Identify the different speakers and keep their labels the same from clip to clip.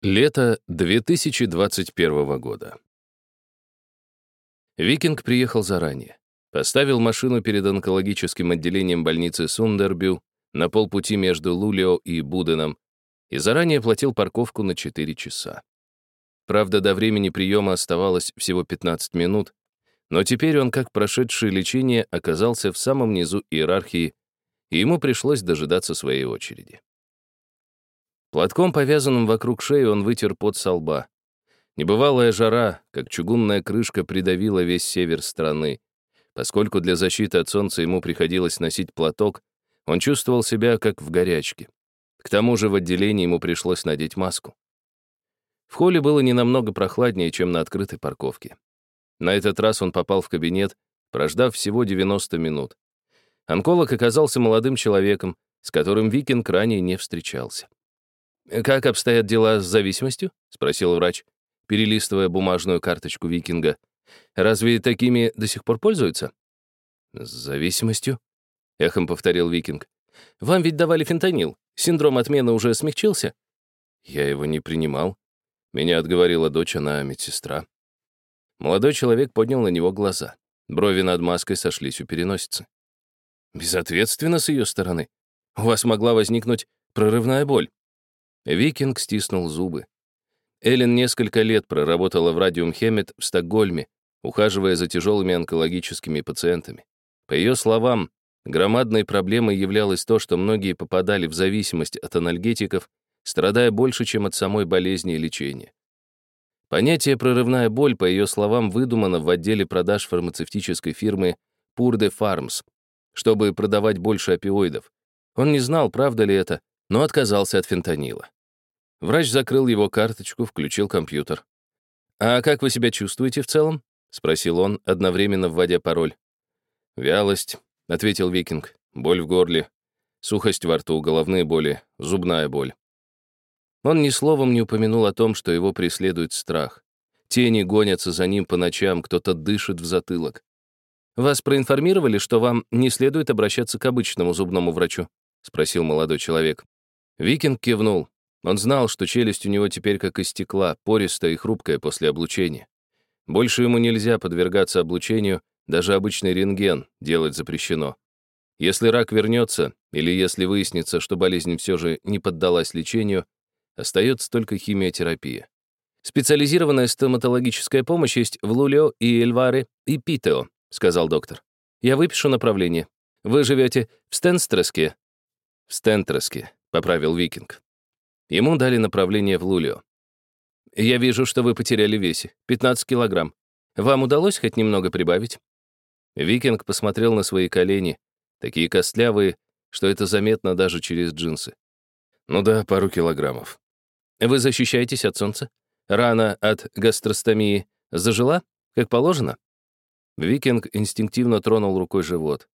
Speaker 1: Лето 2021 года. Викинг приехал заранее. Поставил машину перед онкологическим отделением больницы Сундербю на полпути между Лулио и Буденом и заранее платил парковку на 4 часа. Правда, до времени приема оставалось всего 15 минут, но теперь он, как прошедший лечение, оказался в самом низу иерархии, и ему пришлось дожидаться своей очереди. Платком, повязанным вокруг шеи, он вытер пот со лба. Небывалая жара, как чугунная крышка, придавила весь север страны. Поскольку для защиты от солнца ему приходилось носить платок, он чувствовал себя как в горячке. К тому же в отделении ему пришлось надеть маску. В холле было не намного прохладнее, чем на открытой парковке. На этот раз он попал в кабинет, прождав всего 90 минут. Онколог оказался молодым человеком, с которым Викинг ранее не встречался. «Как обстоят дела с зависимостью?» — спросил врач, перелистывая бумажную карточку викинга. «Разве такими до сих пор пользуются?» «С зависимостью?» — эхом повторил викинг. «Вам ведь давали фентанил. Синдром отмены уже смягчился?» «Я его не принимал. Меня отговорила дочь, она медсестра». Молодой человек поднял на него глаза. Брови над маской сошлись у переносицы. «Безответственно с ее стороны. У вас могла возникнуть прорывная боль». Викинг стиснул зубы. Эллен несколько лет проработала в Радиум Хемет в Стокгольме, ухаживая за тяжелыми онкологическими пациентами. По ее словам, громадной проблемой являлось то, что многие попадали в зависимость от анальгетиков, страдая больше, чем от самой болезни и лечения. Понятие «прорывная боль», по ее словам, выдумано в отделе продаж фармацевтической фирмы Purde Farms, чтобы продавать больше опиоидов. Он не знал, правда ли это, но отказался от фентанила. Врач закрыл его карточку, включил компьютер. «А как вы себя чувствуете в целом?» — спросил он, одновременно вводя пароль. «Вялость», — ответил Викинг. «Боль в горле, сухость во рту, головные боли, зубная боль». Он ни словом не упомянул о том, что его преследует страх. Тени гонятся за ним по ночам, кто-то дышит в затылок. «Вас проинформировали, что вам не следует обращаться к обычному зубному врачу?» — спросил молодой человек. Викинг кивнул. Он знал, что челюсть у него теперь как из стекла, пористая и хрупкая после облучения. Больше ему нельзя подвергаться облучению, даже обычный рентген делать запрещено. Если рак вернется, или если выяснится, что болезнь все же не поддалась лечению, остается только химиотерапия. Специализированная стоматологическая помощь есть в Лулио и Эльваре и Питео, сказал доктор. Я выпишу направление. Вы живете в Стенстреске? В Стентреске, поправил Викинг. Ему дали направление в Лулио. «Я вижу, что вы потеряли весе. 15 килограмм. Вам удалось хоть немного прибавить?» Викинг посмотрел на свои колени, такие костлявые, что это заметно даже через джинсы. «Ну да, пару килограммов». «Вы защищаетесь от солнца? Рана от гастростомии зажила, как положено?» Викинг инстинктивно тронул рукой живот.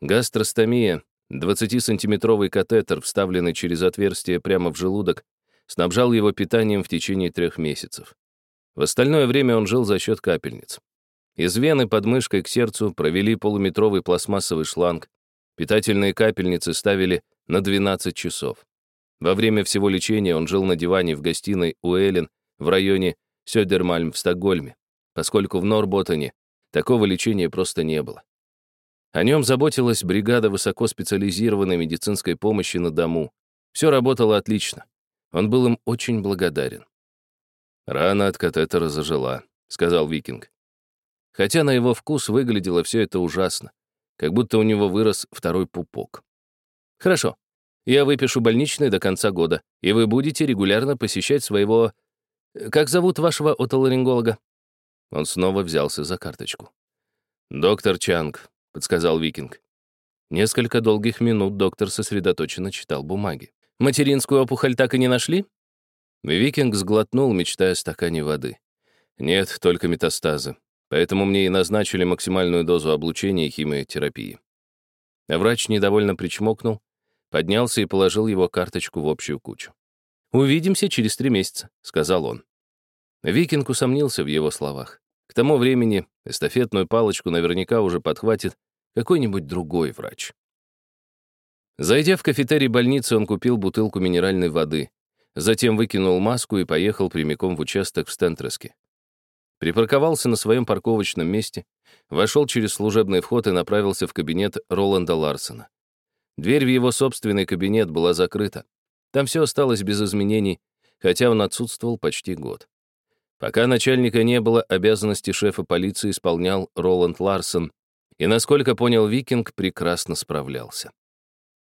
Speaker 1: Гастростомия 20-сантиметровый катетер, вставленный через отверстие прямо в желудок, снабжал его питанием в течение трех месяцев. В остальное время он жил за счет капельниц. Из вены под мышкой к сердцу провели полуметровый пластмассовый шланг. Питательные капельницы ставили на 12 часов. Во время всего лечения он жил на диване в гостиной у Эллен в районе Сёдермальм в Стокгольме, поскольку в Норботтоне такого лечения просто не было. О нем заботилась бригада высокоспециализированной медицинской помощи на дому. Все работало отлично. Он был им очень благодарен. «Рана от катетера зажила», — сказал Викинг. Хотя на его вкус выглядело все это ужасно, как будто у него вырос второй пупок. «Хорошо. Я выпишу больничный до конца года, и вы будете регулярно посещать своего... Как зовут вашего отоларинголога?» Он снова взялся за карточку. «Доктор Чанг», подсказал Викинг. Несколько долгих минут доктор сосредоточенно читал бумаги. «Материнскую опухоль так и не нашли?» Викинг сглотнул, мечтая о стакане воды. «Нет, только метастазы. Поэтому мне и назначили максимальную дозу облучения и химиотерапии». А врач недовольно причмокнул, поднялся и положил его карточку в общую кучу. «Увидимся через три месяца», — сказал он. Викинг усомнился в его словах. К тому времени эстафетную палочку наверняка уже подхватит какой-нибудь другой врач. Зайдя в кафетерий больницы, он купил бутылку минеральной воды. затем выкинул маску и поехал прямиком в участок в Стентреске. Припарковался на своем парковочном месте, вошел через служебный вход и направился в кабинет Роланда Ларсона. Дверь в его собственный кабинет была закрыта. Там все осталось без изменений, хотя он отсутствовал почти год. Пока начальника не было, обязанности шефа полиции исполнял Роланд Ларсон, и, насколько понял Викинг, прекрасно справлялся.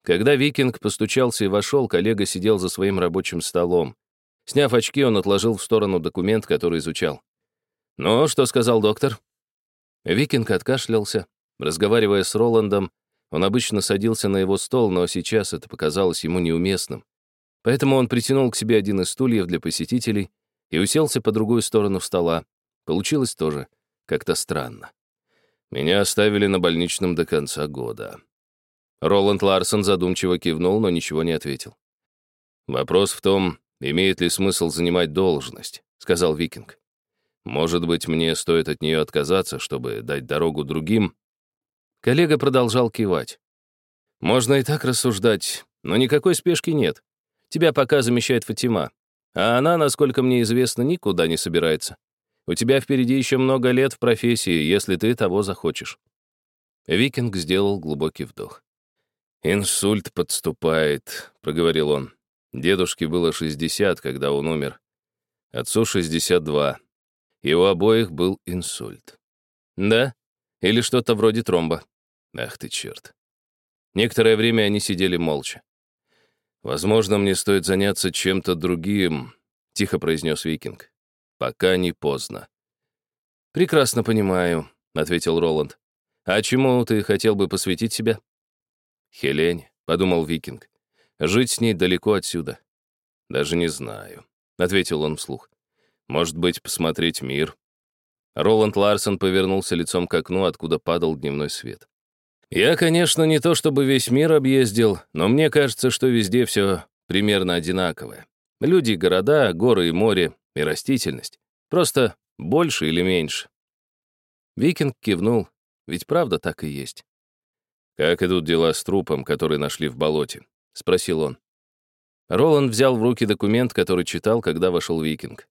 Speaker 1: Когда Викинг постучался и вошел, коллега сидел за своим рабочим столом. Сняв очки, он отложил в сторону документ, который изучал. «Ну, что сказал доктор?» Викинг откашлялся. Разговаривая с Роландом, он обычно садился на его стол, но сейчас это показалось ему неуместным. Поэтому он притянул к себе один из стульев для посетителей и уселся по другую сторону стола. Получилось тоже как-то странно. Меня оставили на больничном до конца года. Роланд Ларсон задумчиво кивнул, но ничего не ответил. «Вопрос в том, имеет ли смысл занимать должность», — сказал Викинг. «Может быть, мне стоит от нее отказаться, чтобы дать дорогу другим?» Коллега продолжал кивать. «Можно и так рассуждать, но никакой спешки нет. Тебя пока замещает Фатима. А она, насколько мне известно, никуда не собирается. У тебя впереди еще много лет в профессии, если ты того захочешь». Викинг сделал глубокий вдох. «Инсульт подступает», — проговорил он. Дедушке было 60, когда он умер. Отцу 62. И у обоих был инсульт. «Да? Или что-то вроде тромба?» «Ах ты черт». Некоторое время они сидели молча. «Возможно, мне стоит заняться чем-то другим», — тихо произнес Викинг. «Пока не поздно». «Прекрасно понимаю», — ответил Роланд. «А чему ты хотел бы посвятить себя?» «Хелене», — подумал Викинг. «Жить с ней далеко отсюда». «Даже не знаю», — ответил он вслух. «Может быть, посмотреть мир?» Роланд Ларсон повернулся лицом к окну, откуда падал дневной свет. Я, конечно, не то чтобы весь мир объездил, но мне кажется, что везде все примерно одинаковое. Люди, города, горы и море, и растительность. Просто больше или меньше. Викинг кивнул, ведь правда так и есть. «Как идут дела с трупом, который нашли в болоте?» — спросил он. Роланд взял в руки документ, который читал, когда вошел Викинг.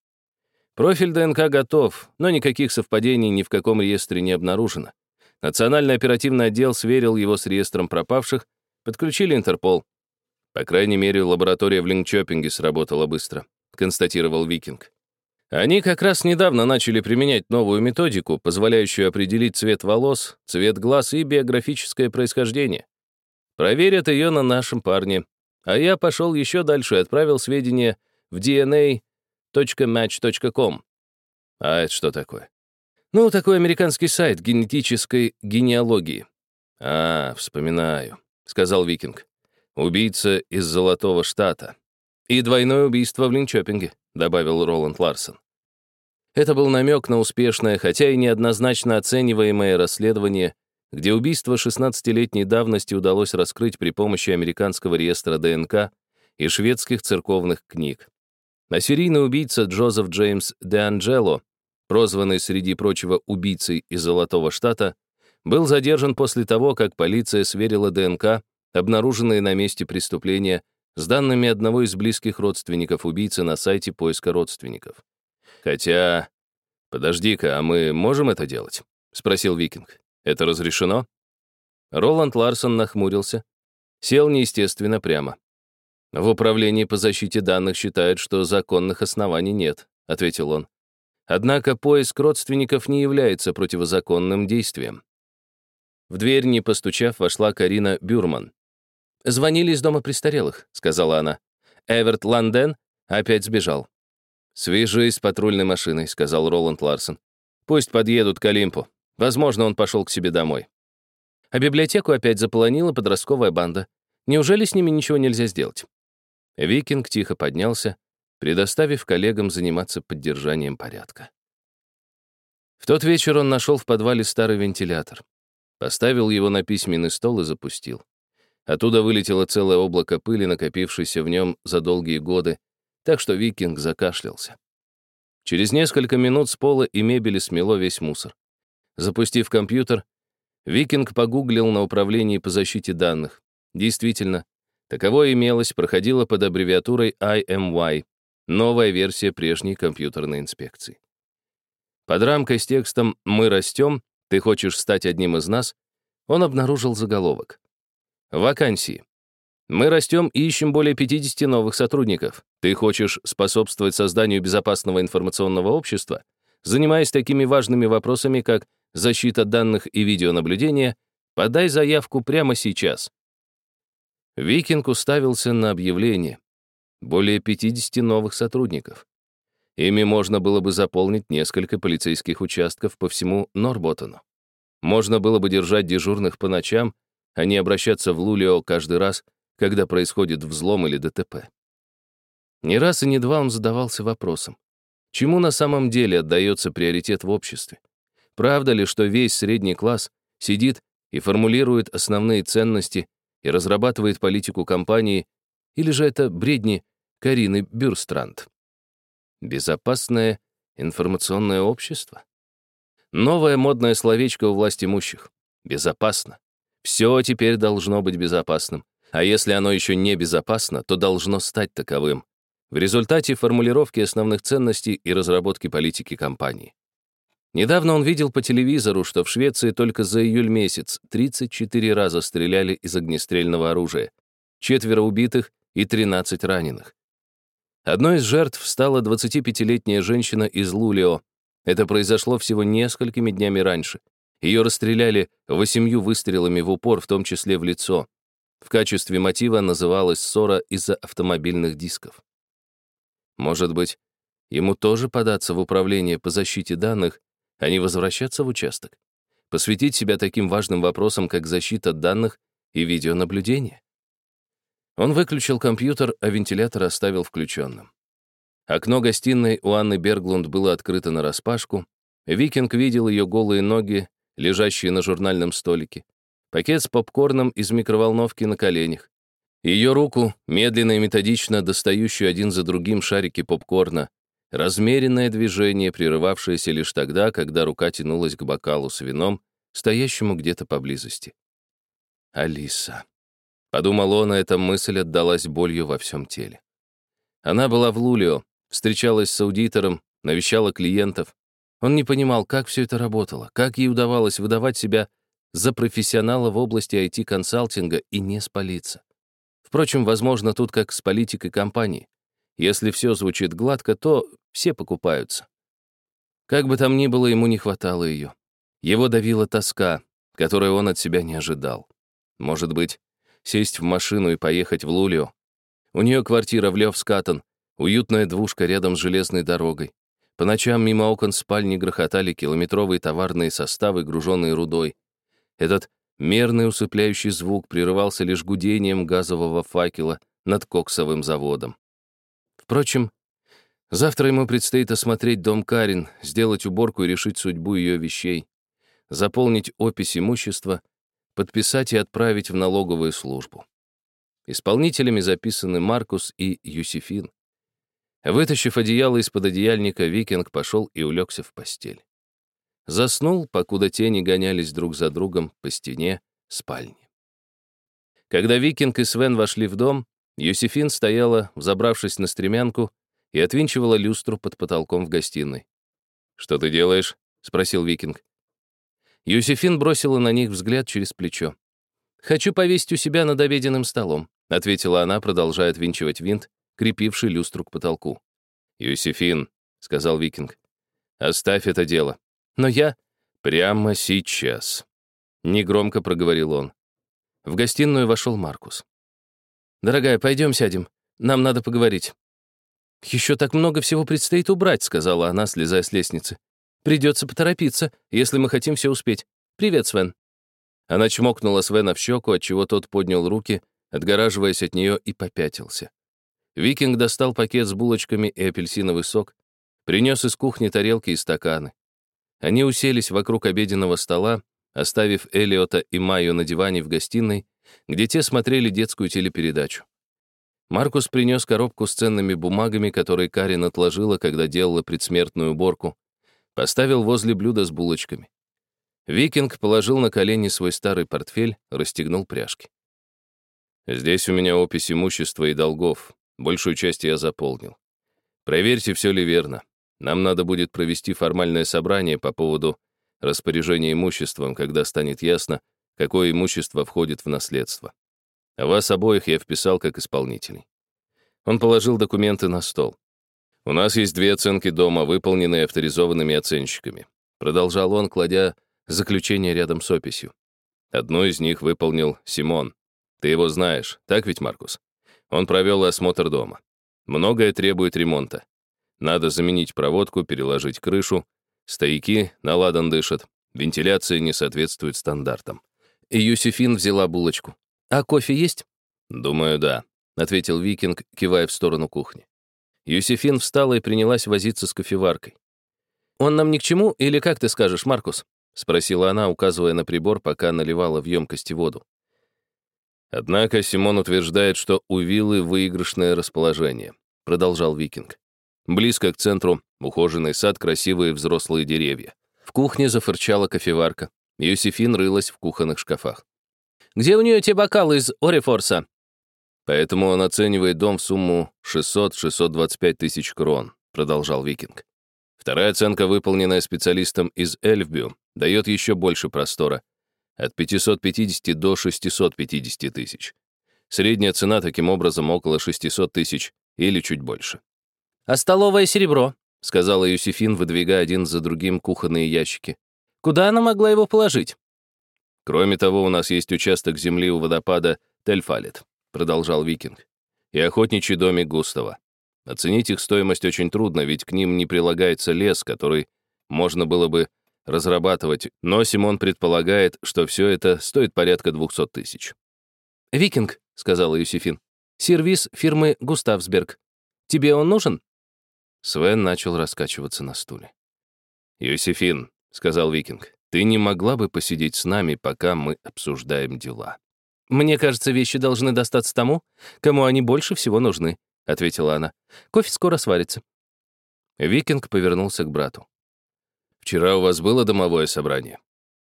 Speaker 1: Профиль ДНК готов, но никаких совпадений ни в каком реестре не обнаружено. Национальный оперативный отдел сверил его с реестром пропавших, подключили Интерпол. По крайней мере, лаборатория в Линкчопинге сработала быстро, констатировал Викинг. Они как раз недавно начали применять новую методику, позволяющую определить цвет волос, цвет глаз и биографическое происхождение. Проверят ее на нашем парне. А я пошел еще дальше и отправил сведения в dna.match.com. А это что такое? Ну, такой американский сайт генетической генеалогии. А, вспоминаю, сказал Викинг. Убийца из Золотого Штата. И двойное убийство в Линчопинге, добавил Роланд Ларсон. Это был намек на успешное, хотя и неоднозначно оцениваемое расследование, где убийство 16-летней давности удалось раскрыть при помощи американского реестра ДНК и шведских церковных книг. А серийный убийца Джозеф Джеймс Де Анджело прозванный среди прочего убийцей из Золотого Штата, был задержан после того, как полиция сверила ДНК, обнаруженные на месте преступления, с данными одного из близких родственников убийцы на сайте поиска родственников. Хотя... «Подожди-ка, а мы можем это делать?» — спросил Викинг. «Это разрешено?» Роланд Ларсон нахмурился, сел неестественно прямо. «В управлении по защите данных считают, что законных оснований нет», — ответил он. Однако поиск родственников не является противозаконным действием. В дверь, не постучав, вошла Карина Бюрман. «Звонили из дома престарелых», — сказала она. «Эверт Ланден опять сбежал». «Свяжись с патрульной машиной», — сказал Роланд Ларсон. «Пусть подъедут к Олимпу. Возможно, он пошел к себе домой». А библиотеку опять заполонила подростковая банда. Неужели с ними ничего нельзя сделать? Викинг тихо поднялся, предоставив коллегам заниматься поддержанием порядка. В тот вечер он нашел в подвале старый вентилятор. Поставил его на письменный стол и запустил. Оттуда вылетело целое облако пыли, накопившееся в нем за долгие годы, так что викинг закашлялся. Через несколько минут с пола и мебели смело весь мусор. Запустив компьютер, викинг погуглил на управлении по защите данных. Действительно, Таковое имелось, проходило под аббревиатурой IMY, новая версия прежней компьютерной инспекции. Под рамкой с текстом «Мы растем», «Ты хочешь стать одним из нас» он обнаружил заголовок. Вакансии. Мы растем и ищем более 50 новых сотрудников. Ты хочешь способствовать созданию безопасного информационного общества, занимаясь такими важными вопросами, как защита данных и видеонаблюдение, подай заявку прямо сейчас. Викинг уставился на объявление. Более 50 новых сотрудников. Ими можно было бы заполнить несколько полицейских участков по всему Норботтону. Можно было бы держать дежурных по ночам, а не обращаться в Лулио каждый раз, когда происходит взлом или ДТП. Не раз и не два он задавался вопросом, чему на самом деле отдается приоритет в обществе? Правда ли, что весь средний класс сидит и формулирует основные ценности и разрабатывает политику компании, или же это бредни Карины Бюрстранд? Безопасное информационное общество? Новое модное словечко у власть имущих. Безопасно. Все теперь должно быть безопасным. А если оно еще не безопасно, то должно стать таковым. В результате формулировки основных ценностей и разработки политики компании. Недавно он видел по телевизору, что в Швеции только за июль месяц 34 раза стреляли из огнестрельного оружия, четверо убитых и 13 раненых. Одной из жертв стала 25-летняя женщина из Лулио, это произошло всего несколькими днями раньше. Ее расстреляли восемью выстрелами в упор, в том числе в лицо. В качестве мотива называлась ссора из-за автомобильных дисков. Может быть, ему тоже податься в управление по защите данных, а не возвращаться в участок? Посвятить себя таким важным вопросам, как защита данных и видеонаблюдение? Он выключил компьютер, а вентилятор оставил включенным. Окно гостиной у Анны Берглунд было открыто нараспашку. Викинг видел ее голые ноги, лежащие на журнальном столике. Пакет с попкорном из микроволновки на коленях. Ее руку, медленно и методично достающую один за другим шарики попкорна. Размеренное движение, прерывавшееся лишь тогда, когда рука тянулась к бокалу с вином, стоящему где-то поблизости. «Алиса», — подумал он, эта мысль отдалась болью во всем теле. Она была в Лулио, встречалась с аудитором, навещала клиентов. Он не понимал, как все это работало, как ей удавалось выдавать себя за профессионала в области IT-консалтинга и не спалиться. Впрочем, возможно, тут как с политикой компании. Если все звучит гладко, то все покупаются. Как бы там ни было, ему не хватало ее. Его давила тоска, которую он от себя не ожидал. Может быть, сесть в машину и поехать в Лулио. У нее квартира в Левскатон, Уютная двушка рядом с железной дорогой. По ночам мимо окон спальни грохотали километровые товарные составы, груженные рудой. Этот мерный усыпляющий звук прерывался лишь гудением газового факела над коксовым заводом. Впрочем, завтра ему предстоит осмотреть дом Карин, сделать уборку и решить судьбу ее вещей, заполнить опись имущества, подписать и отправить в налоговую службу. Исполнителями записаны Маркус и Юсифин. Вытащив одеяло из-под одеяльника, викинг пошел и улегся в постель. Заснул, покуда тени гонялись друг за другом по стене спальни. Когда викинг и Свен вошли в дом, Юсифин стояла, взобравшись на стремянку, и отвинчивала люстру под потолком в гостиной. «Что ты делаешь?» — спросил викинг. Юсифин бросила на них взгляд через плечо. «Хочу повесить у себя над обеденным столом», — ответила она, продолжая отвинчивать винт, крепивший люстру к потолку. «Юсифин», — сказал викинг, — «оставь это дело». «Но я...» «Прямо сейчас», — негромко проговорил он. В гостиную вошел Маркус. «Дорогая, пойдем сядем. Нам надо поговорить». «Еще так много всего предстоит убрать», — сказала она, слезая с лестницы. «Придется поторопиться, если мы хотим все успеть. Привет, Свен». Она чмокнула Свена в щеку, отчего тот поднял руки, отгораживаясь от нее, и попятился. Викинг достал пакет с булочками и апельсиновый сок, принес из кухни тарелки и стаканы. Они уселись вокруг обеденного стола, оставив Элиота и Майю на диване в гостиной, где те смотрели детскую телепередачу. Маркус принес коробку с ценными бумагами, которые Карин отложила, когда делала предсмертную уборку, поставил возле блюда с булочками. Викинг положил на колени свой старый портфель, расстегнул пряжки. Здесь у меня опись имущества и долгов. Большую часть я заполнил. Проверьте, все ли верно. Нам надо будет провести формальное собрание по поводу распоряжения имуществом, когда станет ясно, какое имущество входит в наследство. А вас обоих я вписал как исполнителей. Он положил документы на стол. У нас есть две оценки дома, выполненные авторизованными оценщиками. Продолжал он, кладя заключение рядом с описью. Одну из них выполнил Симон. Ты его знаешь, так ведь, Маркус? Он провел осмотр дома. Многое требует ремонта. Надо заменить проводку, переложить крышу. Стояки на ладан дышат. Вентиляция не соответствует стандартам. И Юсифин взяла булочку. «А кофе есть?» «Думаю, да», — ответил Викинг, кивая в сторону кухни. Юсифин встала и принялась возиться с кофеваркой. «Он нам ни к чему, или как ты скажешь, Маркус?» — спросила она, указывая на прибор, пока наливала в емкости воду. Однако Симон утверждает, что у виллы выигрышное расположение, продолжал Викинг. Близко к центру ухоженный сад, красивые взрослые деревья. В кухне зафырчала кофеварка. Юсифин рылась в кухонных шкафах. «Где у нее те бокалы из Орифорса?» Поэтому он оценивает дом в сумму 600-625 тысяч крон, продолжал Викинг. Вторая оценка, выполненная специалистом из Эльфбю, дает еще больше простора от 550 до 650 тысяч. Средняя цена таким образом около 600 тысяч или чуть больше.
Speaker 2: «А столовое серебро?» — сказала Юсифин, выдвигая один за другим кухонные ящики. «Куда она могла его положить?»
Speaker 1: «Кроме того, у нас есть участок земли у водопада Тельфалет», — продолжал Викинг, «и охотничий домик Густава. Оценить их стоимость очень трудно, ведь к ним не прилагается лес, который можно было бы разрабатывать, но Симон предполагает, что все это стоит порядка 200 тысяч.
Speaker 2: «Викинг», — сказала Юсифин, — «сервис фирмы Густавсберг. Тебе он нужен?»
Speaker 1: Свен начал раскачиваться на стуле. «Юсифин», — сказал Викинг, — «ты не могла бы посидеть с нами, пока мы обсуждаем дела?»
Speaker 2: «Мне кажется, вещи должны достаться тому, кому они больше всего нужны», — ответила она. «Кофе скоро сварится».
Speaker 1: Викинг повернулся к брату. «Вчера у вас было домовое собрание?»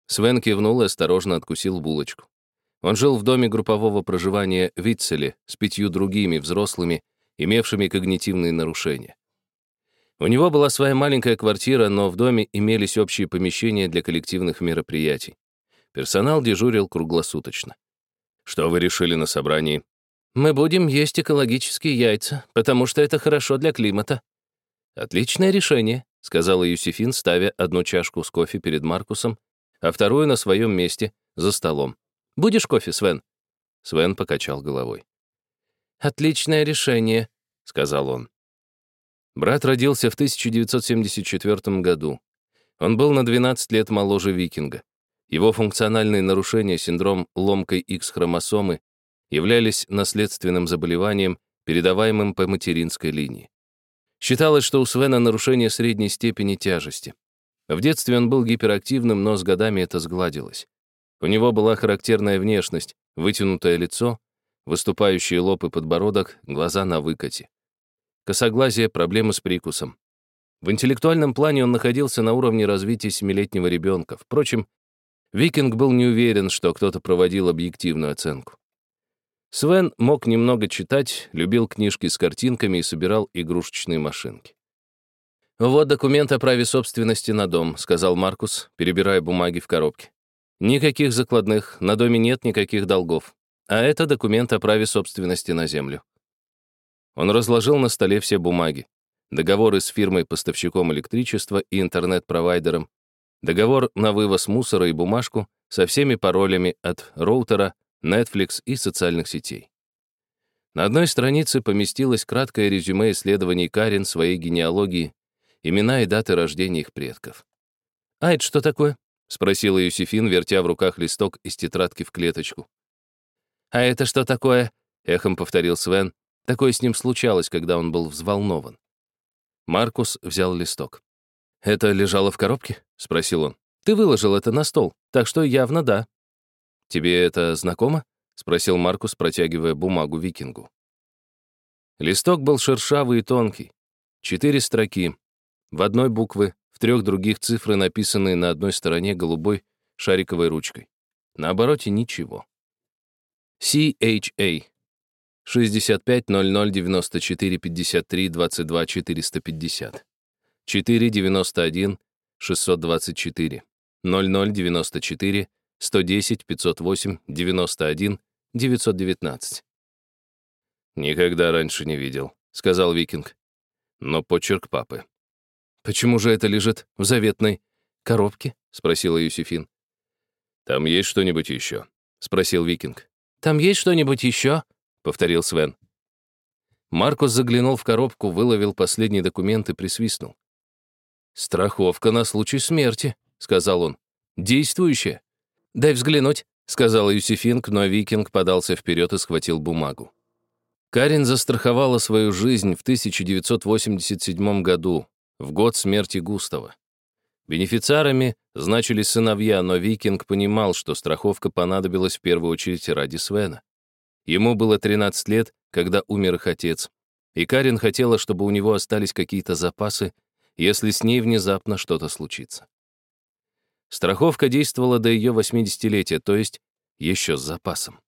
Speaker 1: Свен кивнул и осторожно откусил булочку. Он жил в доме группового проживания Витцеле с пятью другими взрослыми, имевшими когнитивные нарушения. У него была своя маленькая квартира, но в доме имелись общие помещения для коллективных мероприятий. Персонал дежурил круглосуточно. «Что вы решили на собрании?»
Speaker 2: «Мы будем есть экологические яйца, потому что это хорошо для климата».
Speaker 1: «Отличное решение», — сказала Юсифин, ставя одну чашку с кофе перед Маркусом, а вторую на своем месте, за столом.
Speaker 2: «Будешь кофе, Свен?»
Speaker 1: Свен покачал головой.
Speaker 2: «Отличное решение», — сказал он.
Speaker 1: Брат родился в 1974 году. Он был на 12 лет моложе викинга. Его функциональные нарушения, синдром ломкой X-хромосомы, являлись наследственным заболеванием, передаваемым по материнской линии. Считалось, что у Свена нарушение средней степени тяжести. В детстве он был гиперактивным, но с годами это сгладилось. У него была характерная внешность, вытянутое лицо, выступающие лоб и подбородок, глаза на выкате. Косоглазие, проблемы с прикусом. В интеллектуальном плане он находился на уровне развития семилетнего ребенка. Впрочем, Викинг был не уверен, что кто-то проводил объективную оценку. Свен мог немного читать, любил книжки с картинками и собирал игрушечные машинки.
Speaker 2: «Вот документ о праве собственности на дом», — сказал Маркус, перебирая бумаги в коробке. «Никаких закладных, на доме нет никаких долгов. А это документ о праве собственности на землю».
Speaker 1: Он разложил на столе все бумаги. Договоры с фирмой-поставщиком электричества и интернет-провайдером, договор на вывоз мусора и бумажку со всеми паролями от роутера Netflix и социальных сетей. На одной странице поместилось краткое резюме исследований Карин своей генеалогии, имена и даты рождения их предков.
Speaker 2: «А это что такое?»
Speaker 1: — спросила Юсифин, вертя в руках листок из тетрадки в клеточку.
Speaker 2: «А это что такое?» — эхом повторил Свен. Такое с ним случалось, когда он был взволнован.
Speaker 1: Маркус взял листок.
Speaker 2: «Это лежало в коробке?» — спросил он. «Ты выложил это на стол, так что явно да».
Speaker 1: «Тебе это знакомо?» — спросил Маркус, протягивая бумагу викингу. Листок был шершавый и тонкий. Четыре строки. В одной буквы, в трех других цифры, написанные на одной стороне голубой шариковой ручкой. На обороте ничего. CHA
Speaker 2: 65 00 94 53 22 450. 4 91 624. 00 94 110 508 91 919. «Никогда раньше не видел», — сказал Викинг. «Но почерк папы». «Почему же это лежит в заветной коробке?» — спросила Юсифин. «Там есть что-нибудь еще?» — спросил Викинг. «Там есть что-нибудь еще?» — повторил Свен. Маркус заглянул в коробку, выловил последний документ и присвистнул. «Страховка на случай смерти», — сказал он. «Действующая». «Дай взглянуть», — сказала Юсифинг, но Викинг подался вперед и схватил бумагу. Карин застраховала свою жизнь в 1987 году, в год смерти Густава. Бенефициарами значились сыновья, но Викинг понимал, что страховка понадобилась в первую очередь ради Свена. Ему было 13 лет, когда умер их отец, и Карин хотела, чтобы у него остались какие-то запасы, если с ней внезапно что-то случится. Страховка действовала до ее 80-летия, то есть еще с запасом.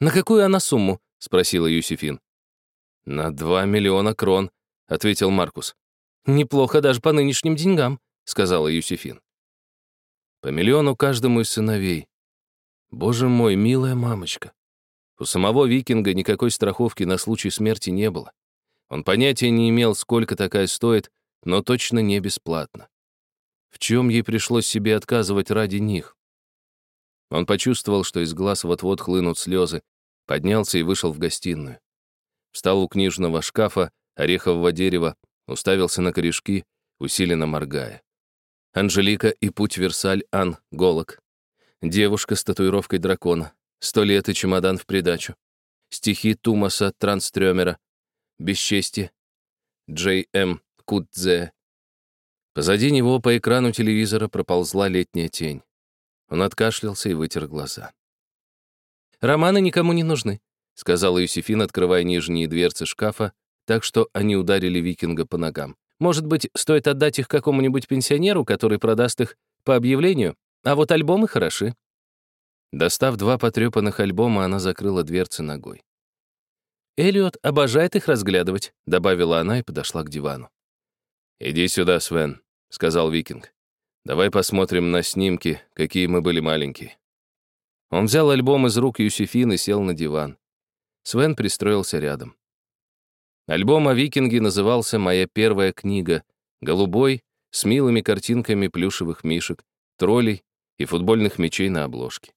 Speaker 2: «На какую она сумму?» — спросила Юсифин. «На 2 миллиона крон», — ответил Маркус. «Неплохо даже по нынешним деньгам», — сказала Юсифин. «По миллиону каждому из сыновей. Боже мой, милая мамочка. У самого викинга никакой страховки на случай смерти не было. Он понятия не имел, сколько такая стоит, но точно не бесплатно. В чем ей пришлось себе отказывать ради них? Он почувствовал, что из глаз вот-вот хлынут слезы, поднялся и вышел в гостиную. Встал у книжного шкафа, орехового дерева, уставился на корешки, усиленно моргая. Анжелика и путь Версаль Ан Голок. Девушка с татуировкой дракона. Сто лет и чемодан в придачу. Стихи Тумаса Транстрёмера. Бесчестье. Джей М. Кудзе. Позади него по экрану телевизора проползла летняя тень. Он откашлялся и вытер глаза. «Романы никому не нужны», — сказала Юсифин, открывая нижние дверцы шкафа, так что они ударили викинга по ногам. «Может быть, стоит отдать их какому-нибудь пенсионеру, который продаст их по объявлению? А вот альбомы хороши». Достав два потрепанных альбома, она закрыла дверцы ногой. «Эллиот обожает их разглядывать», — добавила она и подошла к дивану. «Иди сюда, Свен», — сказал Викинг. «Давай посмотрим на снимки, какие мы были маленькие». Он взял альбом из рук Юсифин и сел на диван. Свен пристроился рядом. Альбом о викинге назывался «Моя первая книга», голубой, с милыми картинками плюшевых мишек, троллей и футбольных мячей на обложке.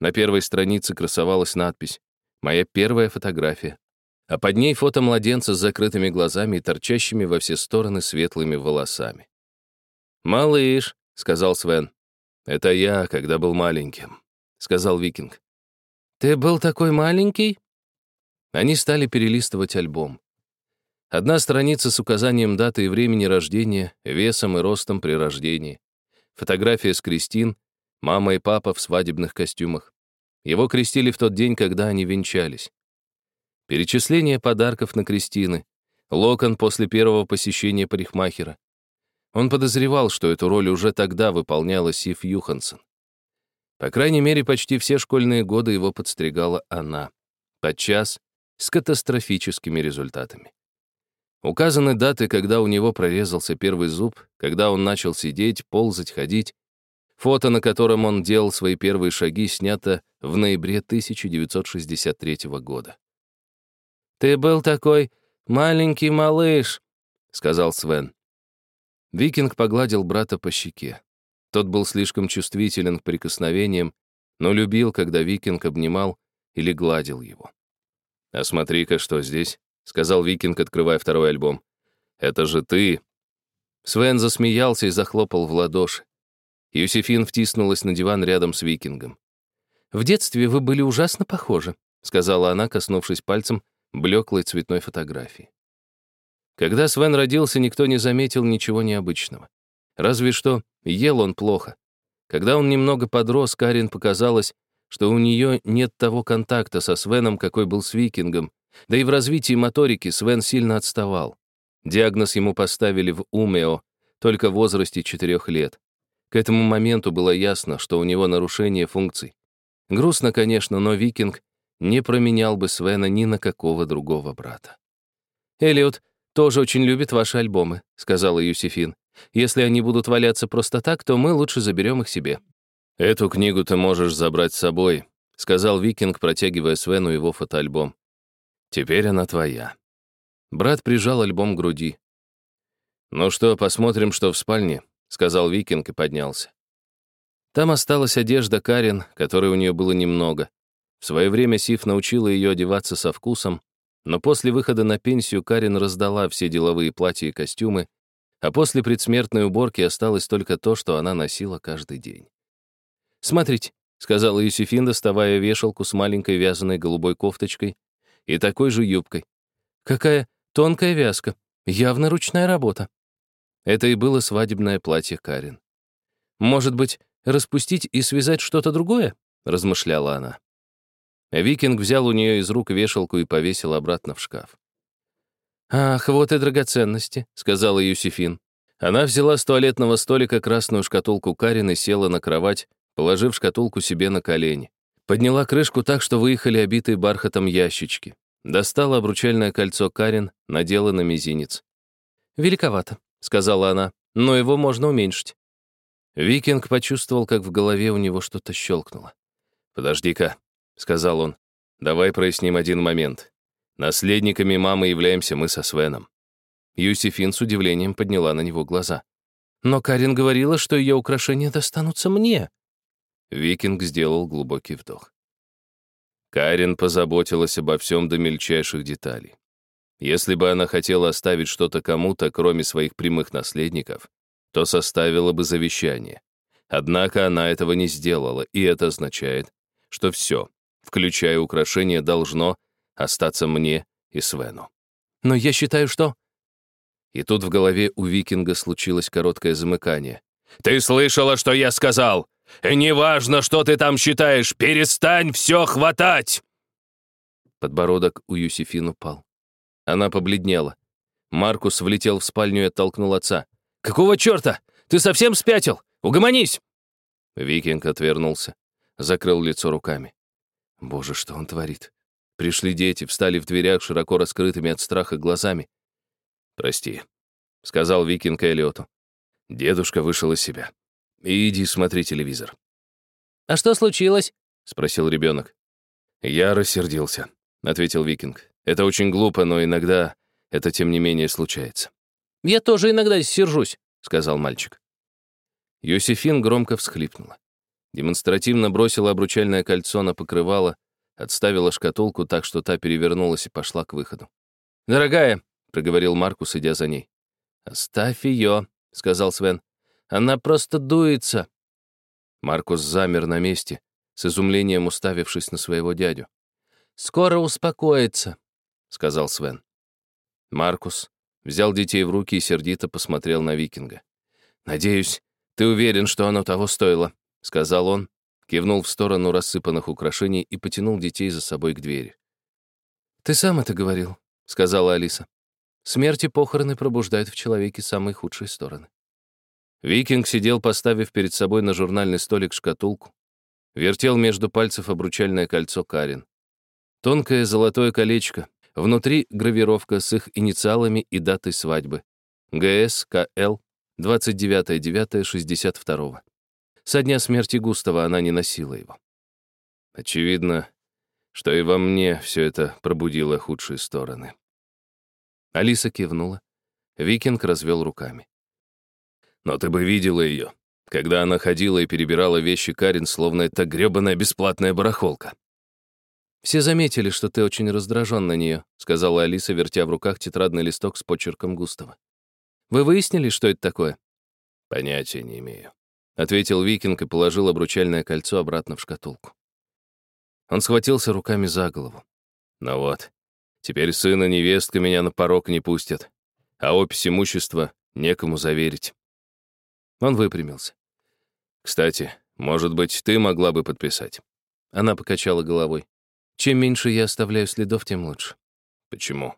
Speaker 2: На первой странице красовалась надпись «Моя первая фотография», а под ней фото младенца с закрытыми глазами и торчащими во все стороны светлыми волосами. «Малыш», — сказал Свен. «Это я, когда был маленьким», — сказал Викинг. «Ты был такой маленький?» Они стали перелистывать альбом. Одна страница с указанием даты и времени рождения, весом и ростом при рождении. Фотография с Кристин, мама и папа в свадебных костюмах. Его крестили в тот день, когда они венчались. Перечисление подарков на Кристины. Локон после первого посещения парикмахера. Он подозревал, что эту роль уже тогда выполняла Сив Юхансон. По крайней мере, почти все школьные годы его подстригала она. Подчас с катастрофическими результатами. Указаны даты, когда у него прорезался первый зуб, когда он начал сидеть, ползать, ходить. Фото, на котором он делал свои первые шаги, снято в ноябре 1963 года. «Ты был такой маленький малыш», — сказал Свен. Викинг погладил брата по щеке. Тот был слишком чувствителен к прикосновениям, но любил, когда Викинг обнимал или гладил его. «А смотри-ка, что здесь», — сказал Викинг, открывая второй альбом. «Это же ты!» Свен засмеялся и захлопал в ладоши. Юсифин втиснулась на диван рядом с Викингом. «В детстве вы были ужасно похожи», — сказала она, коснувшись пальцем блеклой цветной фотографии. Когда Свен родился, никто не заметил ничего необычного. Разве что ел он плохо. Когда он немного подрос, Карин показалось, что у нее нет того контакта со Свеном, какой был с Викингом, да и в развитии моторики Свен сильно отставал. Диагноз ему поставили в Умео только в возрасте четырех лет. К этому моменту было ясно, что у него нарушение функций. Грустно, конечно, но Викинг не променял бы Свена ни на какого другого брата. «Элиот тоже очень любит ваши альбомы», — сказала Юсифин. «Если они будут валяться просто так, то мы лучше заберем их себе».
Speaker 1: «Эту книгу ты можешь забрать с собой», — сказал Викинг, протягивая Свену его фотоальбом. «Теперь она твоя». Брат прижал альбом к груди. «Ну что, посмотрим, что в спальне», — сказал Викинг и поднялся. Там осталась одежда Карин, которой у нее было немного. В свое время Сиф научила ее одеваться со вкусом, но после выхода на пенсию Карин раздала все деловые платья и костюмы, а после предсмертной уборки осталось только то, что она носила каждый день. «Смотрите», — сказала Юсифин, доставая вешалку с маленькой вязаной голубой кофточкой и такой же юбкой. «Какая тонкая вязка, явно ручная работа». Это и было свадебное платье Карин. «Может быть, распустить и связать что-то другое?» — размышляла она. Викинг взял у нее из рук вешалку и повесил обратно в шкаф. «Ах, вот и драгоценности», — сказала Юсифин. Она взяла с туалетного столика красную шкатулку Карин и села на кровать, положив шкатулку себе на колени. Подняла крышку так, что выехали обитые бархатом ящички. Достала обручальное кольцо Карин, надела на мизинец. «Великовато», — сказала она, — «но его можно уменьшить». Викинг почувствовал, как в голове у него что-то щелкнуло. «Подожди-ка», — сказал он, — «давай проясним один момент. Наследниками мамы являемся мы со Свеном». Юсифин с удивлением подняла на него глаза. «Но Карин говорила, что ее украшения достанутся мне». Викинг сделал глубокий вдох. Карин позаботилась обо всем до мельчайших деталей. Если бы она хотела оставить что-то кому-то, кроме своих прямых наследников, то составила бы завещание. Однако она этого не сделала, и это означает, что все, включая украшение, должно остаться мне и Свену. Но я считаю, что... И тут в голове у викинга случилось короткое замыкание. «Ты слышала, что я сказал? неважно, что ты там считаешь, перестань все хватать!» Подбородок у Юсифин упал. Она побледнела. Маркус влетел в спальню и оттолкнул отца. «Какого черта? Ты совсем спятил? Угомонись!» Викинг отвернулся, закрыл лицо руками. Боже, что он творит? Пришли дети, встали в дверях широко раскрытыми от страха глазами. «Прости», — сказал Викинг Элиоту. Дедушка вышел из себя. «Иди смотри телевизор».
Speaker 2: «А что случилось?»
Speaker 1: — спросил ребенок. «Я рассердился», — ответил Викинг. «Это очень глупо, но иногда это, тем не менее, случается».
Speaker 2: «Я тоже иногда сержусь», — сказал мальчик.
Speaker 1: Юсифин громко всхлипнула. Демонстративно бросила обручальное кольцо на покрывало, отставила шкатулку так, что та перевернулась и пошла к выходу.
Speaker 2: «Дорогая», — проговорил Маркус, идя за ней. «Оставь ее», — сказал Свен. «Она просто дуется».
Speaker 1: Маркус замер на месте, с изумлением уставившись на своего дядю.
Speaker 2: «Скоро успокоится», — сказал Свен.
Speaker 1: Маркус взял детей в руки и сердито посмотрел на викинга. «Надеюсь, ты уверен, что оно того стоило», — сказал он, кивнул в сторону рассыпанных украшений и потянул детей за собой к двери.
Speaker 2: «Ты сам это говорил», — сказала Алиса. «Смерть и похороны пробуждают в человеке самые худшие стороны».
Speaker 1: Викинг сидел, поставив перед собой на журнальный столик шкатулку, вертел между пальцев обручальное кольцо Карин. Тонкое золотое колечко, Внутри гравировка с их инициалами и датой свадьбы. ГС-КЛ 29.09.62. Со дня смерти Густава она не носила его. Очевидно, что и во мне все это пробудило худшие стороны. Алиса кивнула. Викинг развел руками. Но ты бы видела ее, когда она ходила и перебирала вещи Карин, словно это грёбаная бесплатная барахолка.
Speaker 2: «Все заметили, что ты очень раздражен на нее», сказала Алиса, вертя в руках тетрадный листок с почерком Густава. «Вы выяснили, что это такое?»
Speaker 1: «Понятия не имею», — ответил Викинг и положил обручальное кольцо обратно в шкатулку. Он схватился руками за голову. «Ну вот, теперь сын и невестка меня на порог не пустят, а опись имущества некому заверить». Он выпрямился. «Кстати, может быть, ты могла бы подписать?»
Speaker 2: Она покачала головой. Чем меньше я оставляю следов, тем лучше.
Speaker 1: Почему?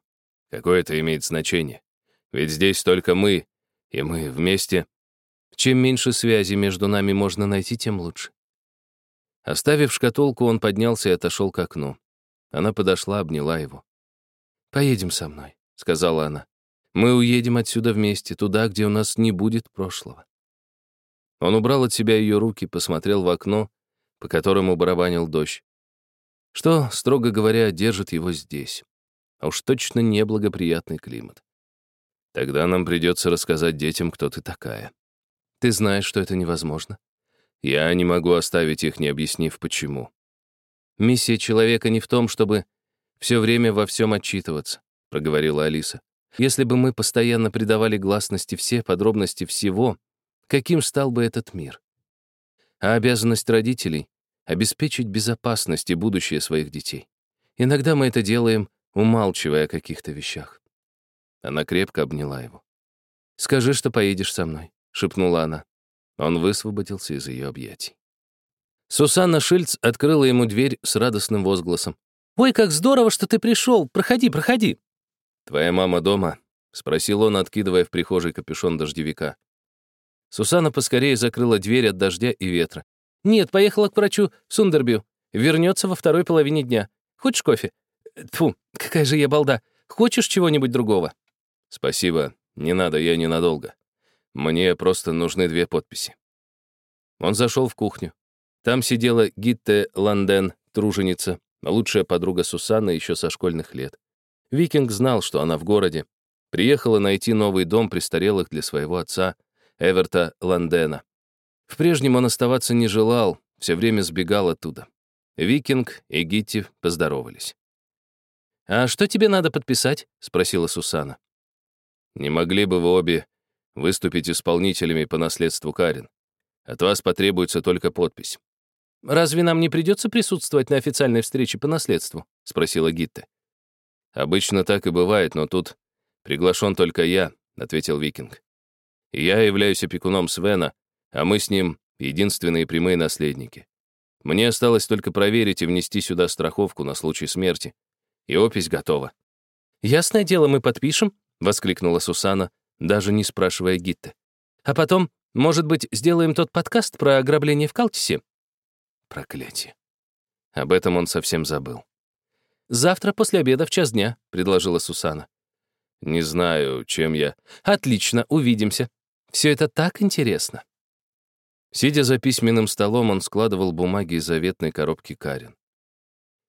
Speaker 1: Какое это имеет значение? Ведь здесь только мы, и мы вместе.
Speaker 2: Чем меньше связи между нами можно найти, тем лучше.
Speaker 1: Оставив шкатулку, он поднялся и отошел к окну.
Speaker 2: Она подошла, обняла его. «Поедем со мной», — сказала она. «Мы уедем отсюда вместе, туда, где у нас не будет прошлого». Он убрал от себя ее руки, посмотрел в окно, по которому барабанил дождь. Что, строго говоря, держит его здесь? А уж точно неблагоприятный климат. Тогда нам придется рассказать детям, кто ты такая. Ты знаешь, что это невозможно. Я не могу оставить их, не объяснив, почему. Миссия человека не в том, чтобы все время во всем отчитываться», — проговорила Алиса. «Если бы мы постоянно придавали гласности все подробности всего, каким стал бы этот мир? А обязанность родителей — обеспечить безопасность и будущее своих детей. Иногда мы это делаем, умалчивая о каких-то вещах». Она крепко обняла его. «Скажи, что поедешь со мной», — шепнула она. Он высвободился из ее объятий. Сусанна Шильц открыла ему дверь с радостным возгласом. «Ой, как здорово, что ты пришел! Проходи, проходи!» «Твоя мама дома?» — спросил он, откидывая в прихожей капюшон дождевика. Сусанна поскорее закрыла дверь от дождя и ветра. «Нет, поехала к врачу Сундербю. Вернется во второй половине дня. Хочешь кофе? Тфу, какая же я балда. Хочешь чего-нибудь другого?» «Спасибо. Не надо, я ненадолго. Мне просто нужны две подписи». Он зашел в кухню. Там сидела Гитте Ланден, труженица, лучшая подруга Сусанны еще со школьных лет. Викинг знал, что она в городе. Приехала найти новый дом престарелых для своего отца, Эверта Ландена. В прежнем он оставаться не желал, все время сбегал оттуда. Викинг и Гитти поздоровались. «А что тебе надо подписать?» — спросила Сусана. «Не могли бы вы обе выступить исполнителями по наследству Карин? От вас потребуется только подпись. «Разве нам не придется присутствовать на официальной встрече по наследству?» — спросила Гитта. «Обычно так и бывает, но тут приглашен только я», — ответил Викинг. «Я являюсь опекуном Свена, а мы с ним единственные прямые наследники. Мне осталось только проверить и внести сюда страховку на случай смерти. И опись готова». «Ясное дело, мы подпишем», — воскликнула Сусана, даже не спрашивая Гитты. «А потом, может быть, сделаем тот подкаст про ограбление в Калтисе?» Проклятие. Об этом он совсем забыл. «Завтра после обеда в час дня», — предложила Сусана. «Не знаю, чем я...» «Отлично, увидимся. Все это так интересно». Сидя за письменным столом, он складывал бумаги из заветной коробки Карин.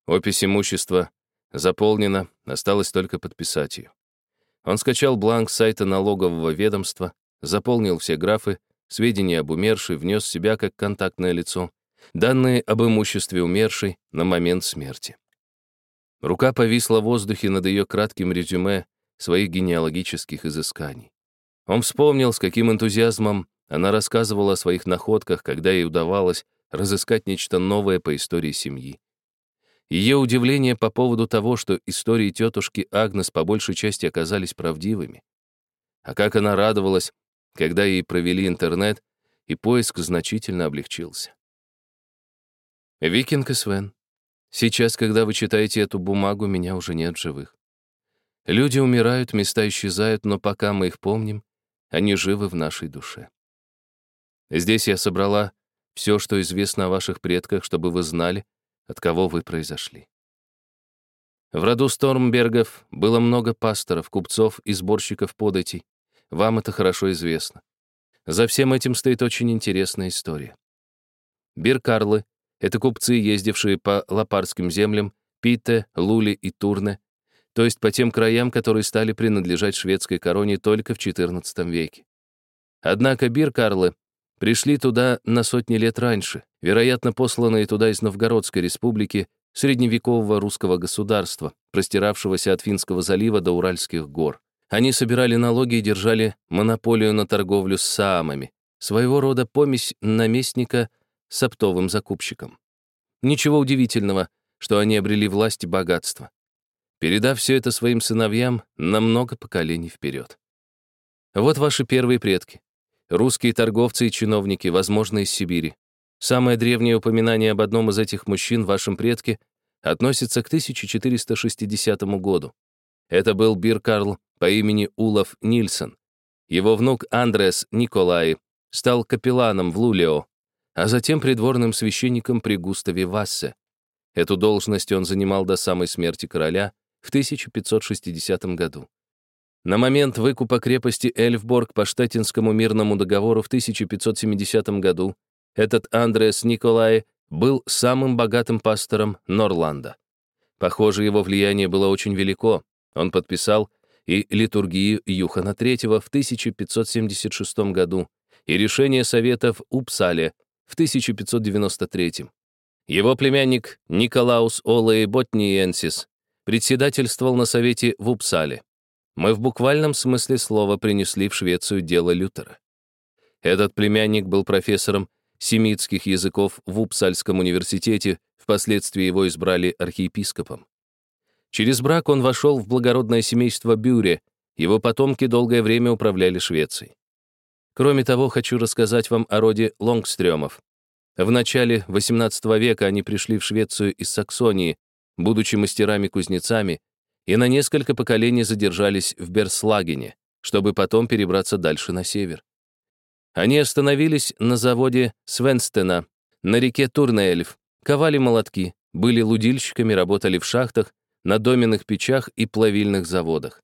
Speaker 2: Опись имущества заполнена, осталось только подписать ее. Он скачал бланк сайта налогового ведомства, заполнил все графы, сведения об умершей, внес себя как контактное лицо, Данные об имуществе умершей на момент смерти. Рука повисла в воздухе над ее кратким резюме своих генеалогических изысканий. Он вспомнил, с каким энтузиазмом она рассказывала о своих находках, когда ей удавалось разыскать нечто новое по истории семьи. Ее удивление по поводу того, что истории тетушки Агнес по большей части оказались правдивыми. А как она радовалась, когда ей провели интернет, и поиск значительно облегчился. Викинг и Свен, сейчас, когда вы читаете эту бумагу, меня уже нет живых. Люди умирают, места исчезают, но пока мы их помним, они живы в нашей душе. Здесь я собрала все, что известно о ваших предках, чтобы вы знали, от кого вы произошли. В роду Стормбергов было много пасторов, купцов и сборщиков податей. Вам это хорошо известно. За всем этим стоит очень интересная история. Биркарлы это купцы, ездившие по лапарским землям, Питте, Луле и Турне, то есть по тем краям, которые стали принадлежать шведской короне только в XIV веке. Однако биркарлы пришли туда на сотни лет раньше, вероятно, посланные туда из Новгородской республики, средневекового русского государства, простиравшегося от Финского залива до Уральских гор. Они собирали налоги и держали монополию на торговлю с саамами, своего рода помесь наместника с оптовым закупщиком. Ничего удивительного, что они обрели власть и богатство, передав все это своим сыновьям на много поколений вперед. Вот ваши первые предки. Русские торговцы и чиновники, возможно, из Сибири. Самое древнее упоминание об одном из этих мужчин вашем предке относится к 1460 году. Это был Бир Карл по имени Улов Нильсон. Его внук Андрес Николай стал капелланом в Лулео, а затем придворным священником при Густаве Вассе. Эту должность он занимал до самой смерти короля в 1560 году. На момент выкупа крепости Эльфборг по Штеттинскому мирному договору в 1570 году этот Андреас Николай был самым богатым пастором Норланда. Похоже, его влияние было очень велико. Он подписал и литургию Юхана III в 1576 году, и решение Совета в Упсале в 1593. Его племянник Николаус Олей Ботниенсис председательствовал на Совете в Упсале. Мы в буквальном смысле слова принесли в Швецию дело Лютера. Этот племянник был профессором семитских языков в Упсальском университете, впоследствии его избрали архиепископом. Через брак он вошел в благородное семейство Бюре, его потомки долгое время управляли Швецией. Кроме того, хочу рассказать вам о роде Лонгстрёмов. В начале XVIII века они пришли в Швецию из Саксонии, будучи мастерами-кузнецами, и на несколько поколений задержались в Берслагене, чтобы потом перебраться дальше на север. Они остановились на заводе Свенстена, на реке Турнеэльф, ковали молотки, были лудильщиками, работали в шахтах, на доменных печах и плавильных заводах.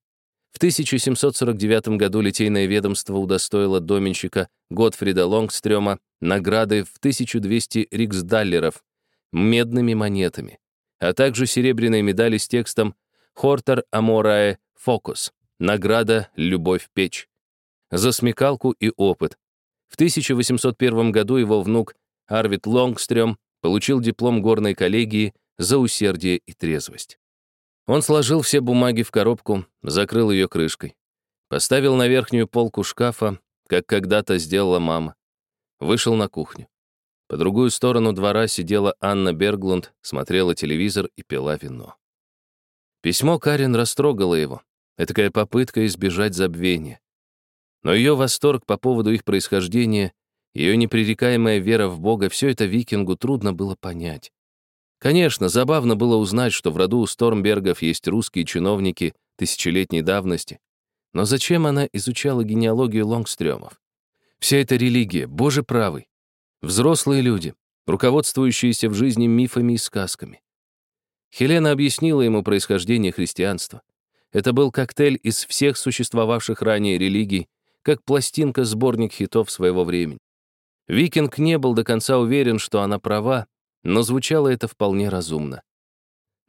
Speaker 2: В 1749 году литейное ведомство удостоило доменщика Готфрида Лонгстрёма награды в 1200 риксдаллеров медными монетами, а также серебряной медали с текстом «Хортер Аморае Фокус» — награда «Любовь печь». За смекалку и опыт. В 1801 году его внук Арвид Лонгстрём получил диплом горной коллегии за усердие и трезвость. Он сложил все бумаги в коробку, закрыл ее крышкой. Поставил на верхнюю полку шкафа, как когда-то сделала мама. Вышел на кухню. По другую сторону двора сидела Анна Берглунд, смотрела телевизор и пила вино. Письмо Карин растрогало его. Этакая попытка избежать забвения. Но ее восторг по поводу их происхождения, ее непререкаемая вера в Бога, все это викингу трудно было понять. Конечно, забавно было узнать, что в роду у Стормбергов есть русские чиновники тысячелетней давности. Но зачем она изучала генеалогию Лонгстрёмов? Вся эта религия, боже правый. Взрослые люди, руководствующиеся в жизни мифами и сказками. Хелена объяснила ему происхождение христианства. Это был коктейль из всех существовавших ранее религий, как пластинка-сборник хитов своего времени. Викинг не был до конца уверен, что она права, но звучало это вполне разумно.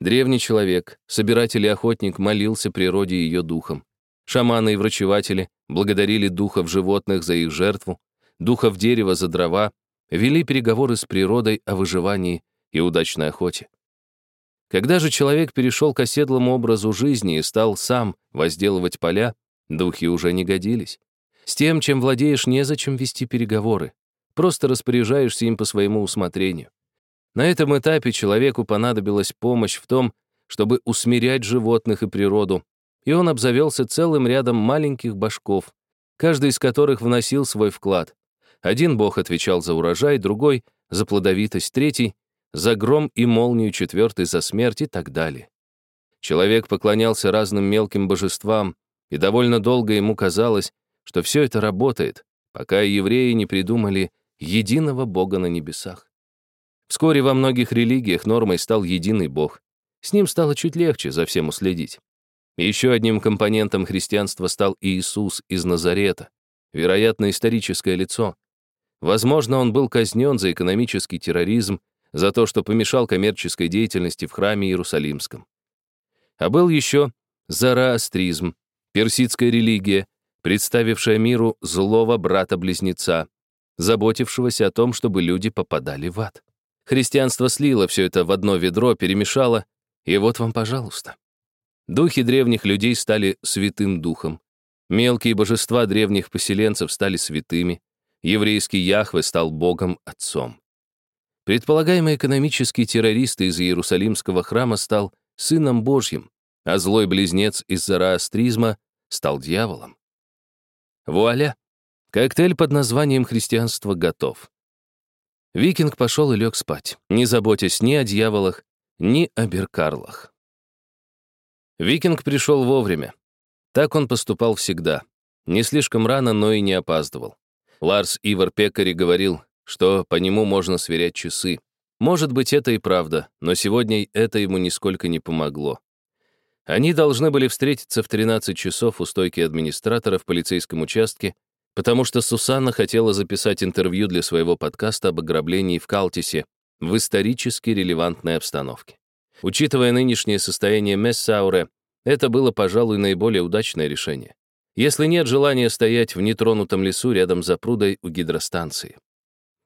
Speaker 2: Древний человек, собиратель и охотник молился природе и ее духом. Шаманы и врачеватели благодарили духов животных за их жертву, духов дерева за дрова, вели переговоры с природой о выживании и удачной охоте. Когда же человек перешел к оседлому образу жизни и стал сам возделывать поля, духи уже не годились. С тем, чем владеешь, незачем вести переговоры. Просто распоряжаешься им по своему усмотрению. На этом этапе человеку понадобилась помощь в том, чтобы усмирять животных и природу, и он обзавелся целым рядом маленьких башков, каждый из которых вносил свой вклад. Один бог отвечал за урожай, другой — за плодовитость, третий — за гром и молнию, четвертый — за смерть и так далее. Человек поклонялся разным мелким божествам, и довольно долго ему казалось, что все это работает, пока евреи не придумали единого бога на небесах. Вскоре во многих религиях нормой стал единый Бог. С ним стало чуть легче за всем уследить. Еще одним компонентом христианства стал Иисус из Назарета, вероятно, историческое лицо. Возможно, он был казнен за экономический терроризм, за то, что помешал коммерческой деятельности в храме Иерусалимском. А был еще зороастризм, персидская религия, представившая миру злого брата-близнеца, заботившегося о том, чтобы люди попадали в ад. Христианство слило все это в одно ведро, перемешало, и вот вам, пожалуйста. Духи древних людей стали святым духом. Мелкие божества древних поселенцев стали святыми. Еврейский Яхве стал богом-отцом. Предполагаемый экономический террорист из Иерусалимского храма стал сыном Божьим, а злой близнец из зороастризма стал дьяволом. Вуаля! Коктейль под названием «Христианство» готов. Викинг пошел и лег спать, не заботясь ни о дьяволах, ни о беркарлах. Викинг пришел вовремя. Так он поступал всегда. Не слишком рано, но и не опаздывал. Ларс Ивар Пекари говорил, что по нему можно сверять часы.
Speaker 1: Может быть, это и правда, но сегодня это ему нисколько не помогло. Они должны были встретиться в 13 часов у стойки администратора в полицейском участке, потому что Сусанна хотела записать интервью для своего подкаста об ограблении в Калтисе в исторически релевантной обстановке. Учитывая нынешнее состояние Мессауре, это было, пожалуй, наиболее удачное решение. Если нет желания стоять в нетронутом лесу рядом за прудой у гидростанции.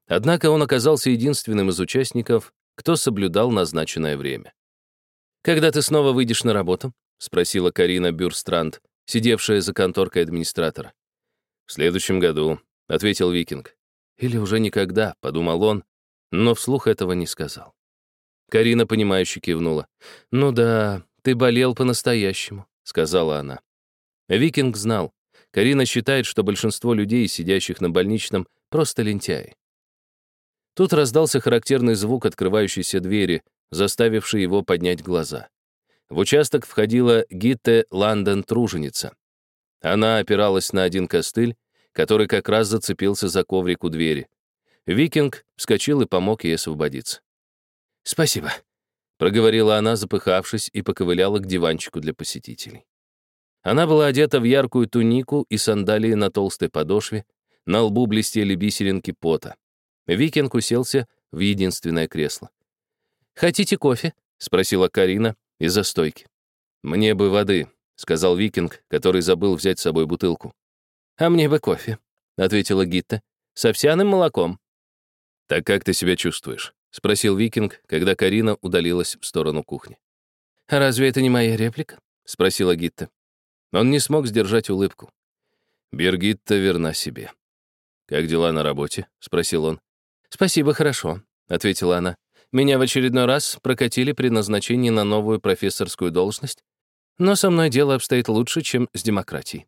Speaker 1: Однако он оказался единственным из участников, кто соблюдал назначенное время. «Когда ты снова выйдешь на работу?» — спросила Карина Бюрстранд, сидевшая за конторкой администратора. «В следующем году», — ответил Викинг. «Или уже никогда», — подумал он, но вслух этого не сказал. Карина, понимающе кивнула. «Ну да, ты болел по-настоящему», — сказала она. Викинг знал. Карина считает, что большинство людей, сидящих на больничном, просто лентяи. Тут раздался характерный звук открывающейся двери, заставивший его поднять глаза. В участок входила Гитте Ланден-труженица. Она опиралась на один костыль, который как раз зацепился за коврик у двери. Викинг вскочил и помог ей освободиться. «Спасибо», — проговорила она, запыхавшись, и поковыляла к диванчику для посетителей. Она была одета в яркую тунику и сандалии на толстой подошве, на лбу блестели бисеринки пота. Викинг уселся в единственное кресло. «Хотите кофе?» — спросила Карина из-за стойки. «Мне бы воды», — сказал Викинг, который забыл взять с собой бутылку. «А мне бы кофе», — ответила Гитта, — «с овсяным молоком». «Так как ты себя чувствуешь?» — спросил Викинг, когда Карина удалилась в сторону кухни. «А разве это не моя реплика?» — спросила Гитта. Он не смог сдержать улыбку. Бергитта верна себе. «Как дела на работе?» — спросил он. «Спасибо, хорошо», — ответила она. «Меня в очередной раз прокатили при назначении на новую профессорскую должность, но со мной дело обстоит лучше, чем с демократией».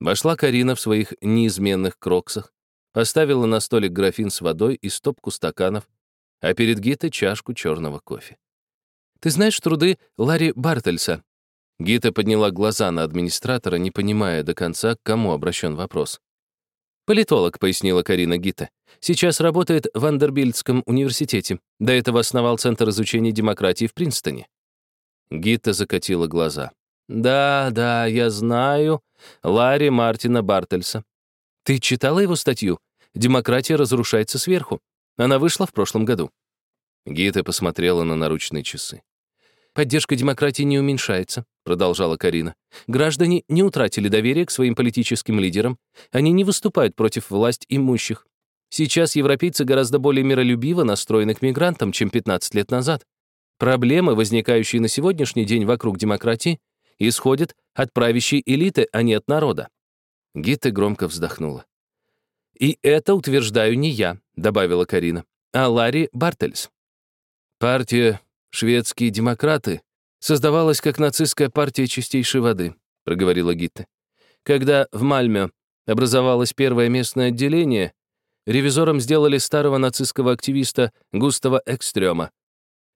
Speaker 1: Вошла Карина в своих неизменных кроксах, поставила на столик графин с водой и стопку стаканов, а перед Гитой чашку черного кофе. «Ты знаешь труды Ларри Бартельса?» Гита подняла глаза на администратора, не понимая до конца, к кому обращен вопрос. «Политолог», — пояснила Карина Гита. «Сейчас работает в Вандербильдском университете. До этого основал Центр изучения демократии в Принстоне». Гита закатила глаза. «Да, да, я знаю. Ларри Мартина Бартельса. Ты читала его статью? Демократия разрушается сверху. Она вышла в прошлом году». Гита посмотрела на наручные часы. «Поддержка демократии не уменьшается», — продолжала Карина. «Граждане не утратили доверие к своим политическим лидерам. Они не выступают против власть имущих. Сейчас европейцы гораздо более миролюбиво настроены к мигрантам, чем 15 лет назад. Проблемы, возникающие на сегодняшний день вокруг демократии, исходят от правящей элиты, а не от народа». Гитта громко вздохнула. «И это утверждаю не я», — добавила Карина, «а Ларри Бартельс». Партия шведские демократы, создавалась как нацистская партия чистейшей воды», — проговорила Гитте. «Когда в Мальме образовалось первое местное отделение, ревизором сделали старого нацистского активиста Густава Экстрёма.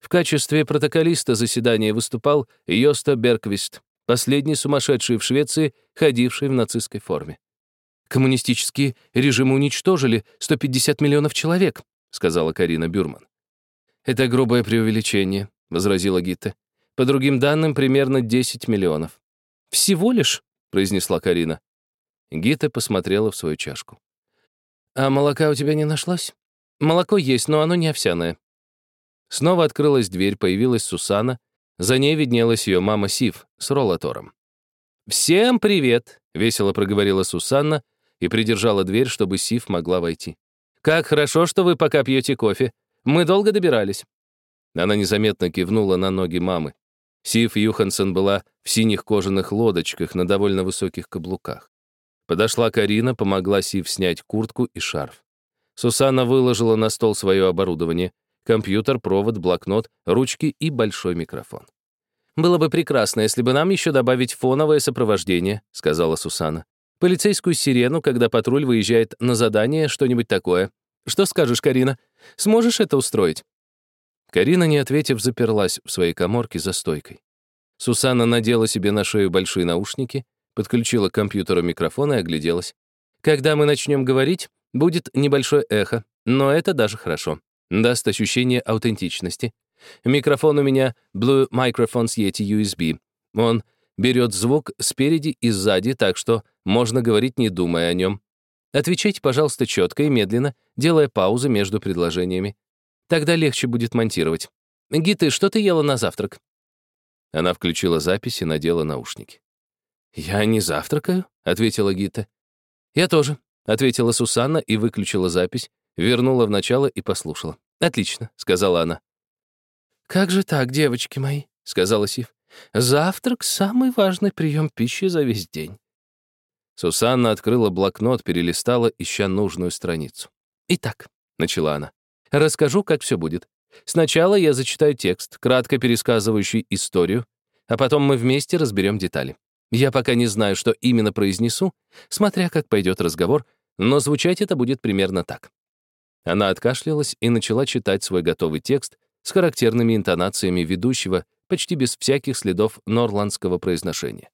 Speaker 1: В качестве протоколиста заседания выступал Йоста Берквист, последний сумасшедший в Швеции, ходивший в нацистской форме. «Коммунистические режимы уничтожили 150 миллионов человек», — сказала Карина Бюрман. «Это грубое преувеличение», — возразила Гитта. «По другим данным, примерно 10 миллионов». «Всего лишь?» — произнесла Карина. Гита посмотрела в свою чашку. «А молока у тебя не нашлось?» «Молоко есть, но оно не овсяное». Снова открылась дверь, появилась Сусана. За ней виднелась ее мама Сив с роллатором. «Всем привет!» — весело проговорила Сусанна и придержала дверь, чтобы Сив могла войти. «Как хорошо, что вы пока пьете кофе. Мы долго добирались». Она незаметно кивнула на ноги мамы. Сив Юхансон была в синих кожаных лодочках на довольно высоких каблуках. Подошла Карина, помогла Сив снять куртку и шарф. Сусанна выложила на стол свое оборудование, компьютер, провод, блокнот, ручки и большой микрофон. «Было бы прекрасно, если бы нам еще добавить фоновое сопровождение», — сказала Сусанна. «Полицейскую сирену, когда патруль выезжает на задание, что-нибудь такое. Что скажешь, Карина? Сможешь это устроить?» Карина, не ответив, заперлась в своей коморке за стойкой. Сусанна надела себе на шею большие наушники, подключила к компьютеру микрофон и огляделась. «Когда мы начнем говорить, будет небольшое эхо, но это даже хорошо.
Speaker 2: даст ощущение аутентичности. Микрофон у меня Blue Microphones Yeti USB. Он берет звук спереди и сзади, так что можно говорить, не думая о нем. Отвечайте, пожалуйста, четко и медленно, делая паузы между предложениями. Тогда легче будет монтировать. Гиты, что ты ела на завтрак?
Speaker 1: Она включила запись и надела наушники.
Speaker 2: «Я не завтракаю», — ответила Гита. «Я тоже», — ответила Сусанна и выключила запись, вернула в начало и послушала. «Отлично», — сказала она. «Как же так, девочки мои?» — сказала Сив. «Завтрак — самый важный прием пищи за весь день».
Speaker 1: Сусанна открыла блокнот, перелистала, ища нужную страницу.
Speaker 2: «Итак», — начала она, — «расскажу, как все будет. Сначала я зачитаю текст, кратко пересказывающий историю, а потом мы вместе разберем детали. Я пока не знаю, что именно произнесу, смотря как пойдет разговор, но звучать это будет примерно так. Она откашлялась и начала читать свой готовый текст с характерными интонациями ведущего, почти без всяких следов норландского произношения.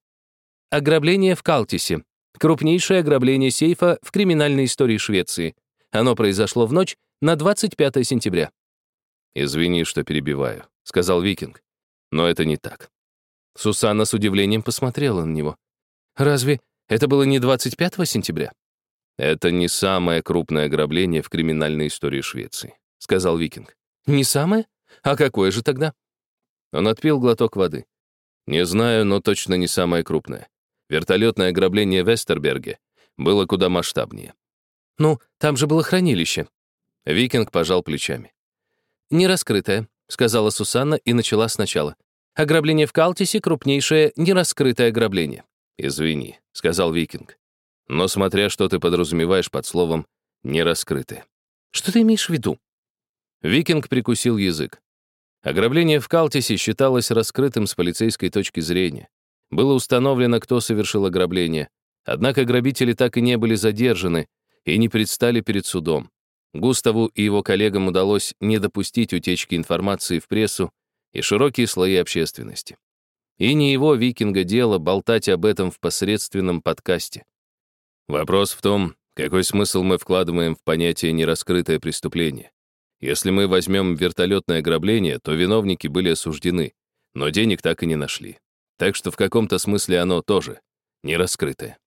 Speaker 2: Ограбление в Калтисе. Крупнейшее ограбление сейфа в криминальной истории Швеции. Оно произошло в ночь на 25 сентября.
Speaker 1: «Извини, что перебиваю», — сказал Викинг. «Но это не так».
Speaker 2: Сусанна с удивлением посмотрела на него. «Разве это было не 25 сентября?»
Speaker 1: «Это не самое крупное ограбление в криминальной истории Швеции», — сказал Викинг.
Speaker 2: «Не самое? А какое же тогда?»
Speaker 1: Он отпил глоток воды. «Не знаю, но точно не самое крупное. Вертолетное ограбление в Эстерберге было куда масштабнее».
Speaker 2: «Ну, там же было хранилище».
Speaker 1: Викинг пожал плечами.
Speaker 2: «Нераскрытое», — сказала Сусанна и начала сначала. «Ограбление в Калтисе — крупнейшее нераскрытое ограбление».
Speaker 1: «Извини», — сказал Викинг. «Но смотря что ты подразумеваешь под словом «нераскрытое».
Speaker 2: «Что ты имеешь в виду?»
Speaker 1: Викинг прикусил язык. Ограбление в Калтисе считалось раскрытым с полицейской точки зрения. Было установлено, кто совершил ограбление. Однако грабители так и не были задержаны и не предстали перед судом. Густаву и его коллегам удалось не допустить утечки информации в прессу и широкие слои общественности. И не его викинга дело болтать об этом в посредственном подкасте. Вопрос в том, какой смысл мы вкладываем в понятие «нераскрытое преступление». Если мы возьмем вертолетное ограбление, то виновники были осуждены, но денег так и не нашли. Так что в каком-то смысле оно тоже нераскрытое.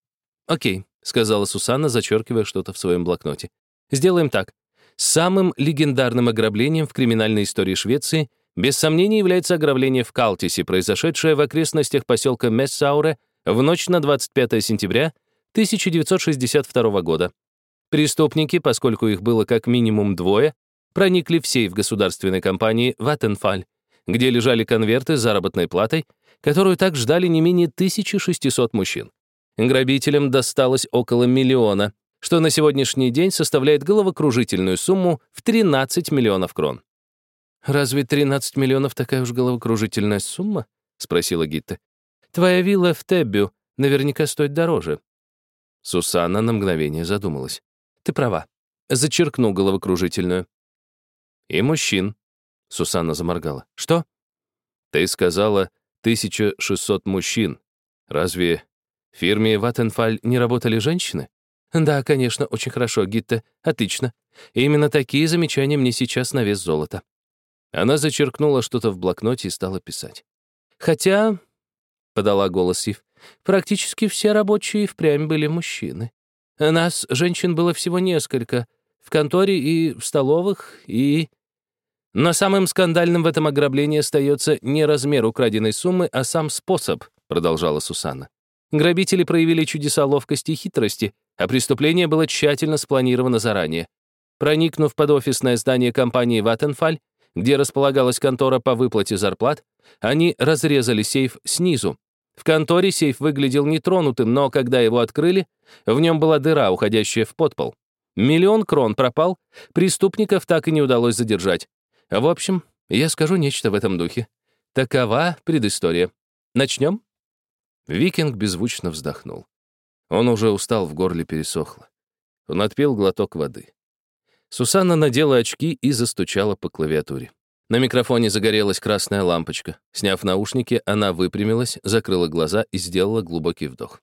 Speaker 2: «Окей», — сказала Сусанна, зачеркивая что-то в своем блокноте. «Сделаем так. Самым легендарным ограблением в криминальной истории Швеции без сомнения является ограбление в Калтисе, произошедшее в окрестностях поселка Мессауре в ночь на 25 сентября 1962 года. Преступники, поскольку их было как минимум двое, проникли в сейф государственной компании «Ваттенфаль», где лежали конверты с заработной платой, которую так ждали не менее 1600 мужчин. Грабителям досталось около миллиона, что на сегодняшний день составляет головокружительную сумму в 13 миллионов крон. «Разве 13 миллионов такая уж головокружительная сумма?» — спросила Гитта. «Твоя вилла в Теббю наверняка стоит дороже».
Speaker 1: Сусанна на мгновение задумалась.
Speaker 2: «Ты права. Зачеркну головокружительную».
Speaker 1: «И мужчин», — Сусанна заморгала. «Что?» «Ты сказала 1600 мужчин. Разве в фирме Ваттенфаль не работали женщины?»
Speaker 2: «Да, конечно, очень хорошо, Гитта. Отлично. И именно такие замечания мне сейчас на вес золота».
Speaker 1: Она зачеркнула что-то в блокноте и стала писать.
Speaker 2: «Хотя», — подала голос Сив, «практически все рабочие впрямь были мужчины. Нас, женщин, было всего несколько. В конторе и в столовых, и...» «Но самым скандальным в этом ограблении остается не размер украденной суммы, а сам способ», — продолжала Сусанна. Грабители проявили чудеса ловкости и хитрости, а преступление было тщательно спланировано заранее. Проникнув под офисное здание компании «Ваттенфаль», где располагалась контора по выплате зарплат, они разрезали сейф снизу. В конторе сейф выглядел нетронутым, но когда его открыли, в нем была дыра, уходящая в подпол. Миллион крон пропал, преступников так и не удалось задержать. В общем, я скажу нечто в этом духе. Такова предыстория. Начнем?
Speaker 1: Викинг беззвучно вздохнул. Он уже устал, в горле пересохло. Он отпил глоток воды. Сусанна надела очки и застучала по клавиатуре. На микрофоне загорелась красная лампочка. Сняв наушники, она выпрямилась, закрыла глаза и сделала глубокий вдох.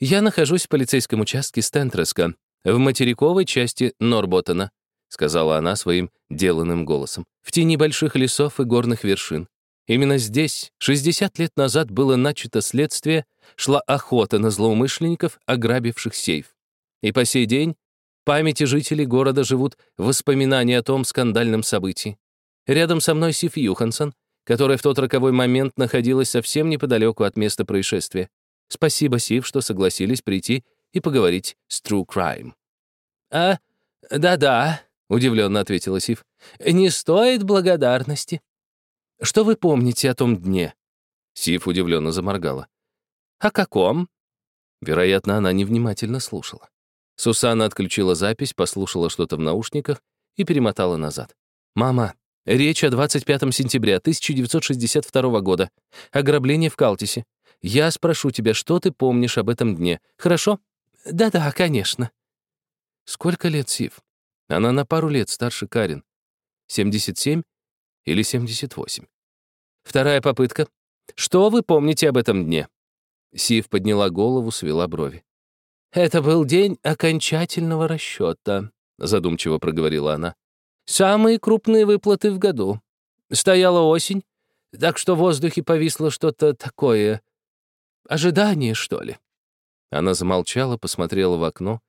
Speaker 2: «Я нахожусь в полицейском участке Стентреска, в материковой части Норботтена. — сказала она своим деланным голосом, «в тени больших лесов и горных вершин. Именно здесь, 60 лет назад, было начато следствие, шла охота на злоумышленников, ограбивших сейф. И по сей день в памяти жителей города живут воспоминания о том скандальном событии. Рядом со мной Сиф Юхансон, которая в тот роковой момент находилась совсем неподалеку от места происшествия. Спасибо, Сив, что согласились прийти и поговорить с True Crime. «А, да-да», — удивленно ответила Сив, «не стоит благодарности». «Что вы помните о том дне?» Сив удивленно заморгала. «О каком?» Вероятно, она невнимательно слушала. Сусанна отключила запись, послушала что-то в наушниках и перемотала назад. «Мама, речь о 25 сентября 1962 года. Ограбление в Калтисе. Я спрошу тебя, что ты помнишь об этом дне, хорошо?» «Да-да, конечно». «Сколько лет, Сив?» Она на пару лет старше Карин. 77 или 78. Вторая попытка. Что вы помните об этом дне? Сив подняла голову, свела брови. «Это был день окончательного расчета», — задумчиво проговорила она. «Самые крупные выплаты в году. Стояла осень, так что в воздухе повисло что-то такое... Ожидание, что ли?» Она замолчала, посмотрела в окно,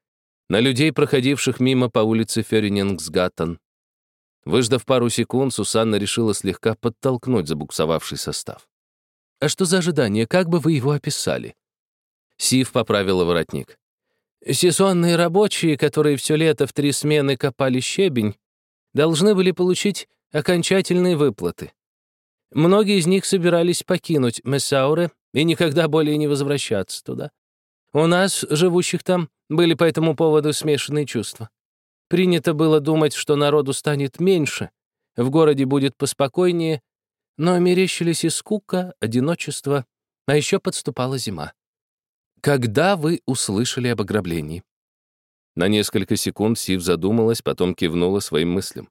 Speaker 2: на людей, проходивших мимо по улице Ферринингсгаттен. Выждав пару секунд, Сусанна решила слегка подтолкнуть забуксовавший состав. «А что за ожидание? Как бы вы его описали?» Сив поправила воротник. «Сезонные рабочие, которые все лето в три смены копали щебень, должны были получить окончательные выплаты. Многие из них собирались покинуть Мессауре и никогда более не возвращаться туда. У нас, живущих там, были по этому поводу смешанные чувства. Принято было думать, что народу станет меньше, в городе будет поспокойнее, но мерещились и скука, одиночество, а еще подступала зима. Когда вы услышали об ограблении? На несколько секунд Сив задумалась, потом кивнула своим мыслям.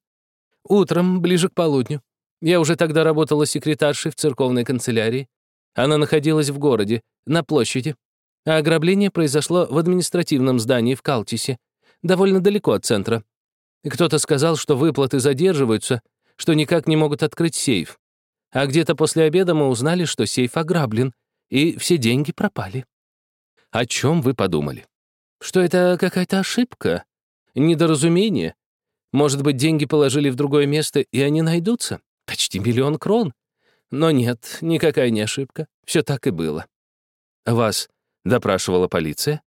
Speaker 2: Утром, ближе к полудню. Я уже тогда работала секретаршей в церковной канцелярии. Она находилась в городе, на площади, а ограбление произошло в административном здании в Калтисе, довольно далеко от центра. Кто-то сказал, что выплаты задерживаются, что никак не могут открыть сейф. А где-то после обеда мы узнали, что сейф ограблен, и все деньги пропали. О чем вы подумали? Что это какая-то ошибка? Недоразумение? Может быть, деньги положили в другое место, и они найдутся? Почти миллион крон. Но нет, никакая не ошибка. Все так и было. Вас допрашивала полиция?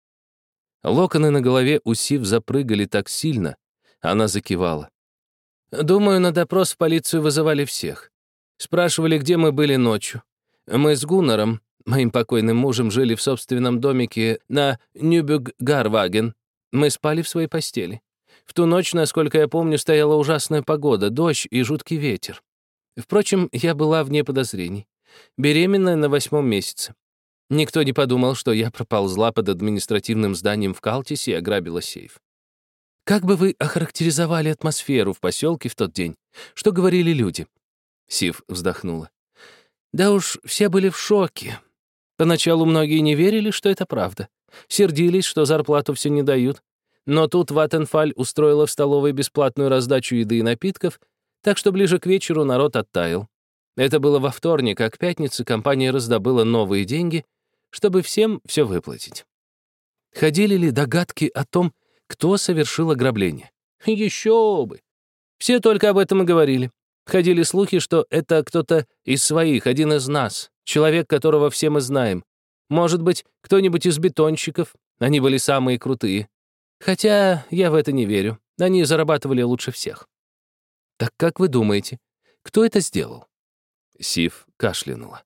Speaker 2: Локоны на голове у Сив запрыгали так сильно, она закивала. Думаю, на допрос в полицию вызывали всех. Спрашивали, где мы были ночью. Мы с Гуннером, моим покойным мужем, жили в собственном домике на Нюбюг-Гарваген. Мы спали в своей постели. В ту ночь, насколько я помню, стояла ужасная погода, дождь и жуткий ветер. Впрочем, я была вне подозрений. Беременная на восьмом месяце. Никто не подумал, что я проползла под административным зданием в Калтисе и ограбила сейф. Как бы вы охарактеризовали атмосферу в поселке в тот день? Что говорили люди? Сив вздохнула. Да уж, все были в шоке. Поначалу многие не верили, что это правда. Сердились, что зарплату все не дают. Но тут Ваттенфаль устроила в столовой бесплатную раздачу еды и напитков, так что ближе к вечеру народ оттаял. Это было во вторник, а к пятнице компания раздобыла новые деньги — чтобы всем все выплатить. Ходили ли догадки о том, кто совершил ограбление? Еще бы! Все только об этом и говорили. Ходили слухи, что это кто-то из своих, один из нас, человек, которого все мы знаем. Может быть, кто-нибудь из бетонщиков. Они были самые крутые. Хотя я в это не верю. Они зарабатывали лучше всех. Так как вы думаете, кто это сделал? Сив кашлянула.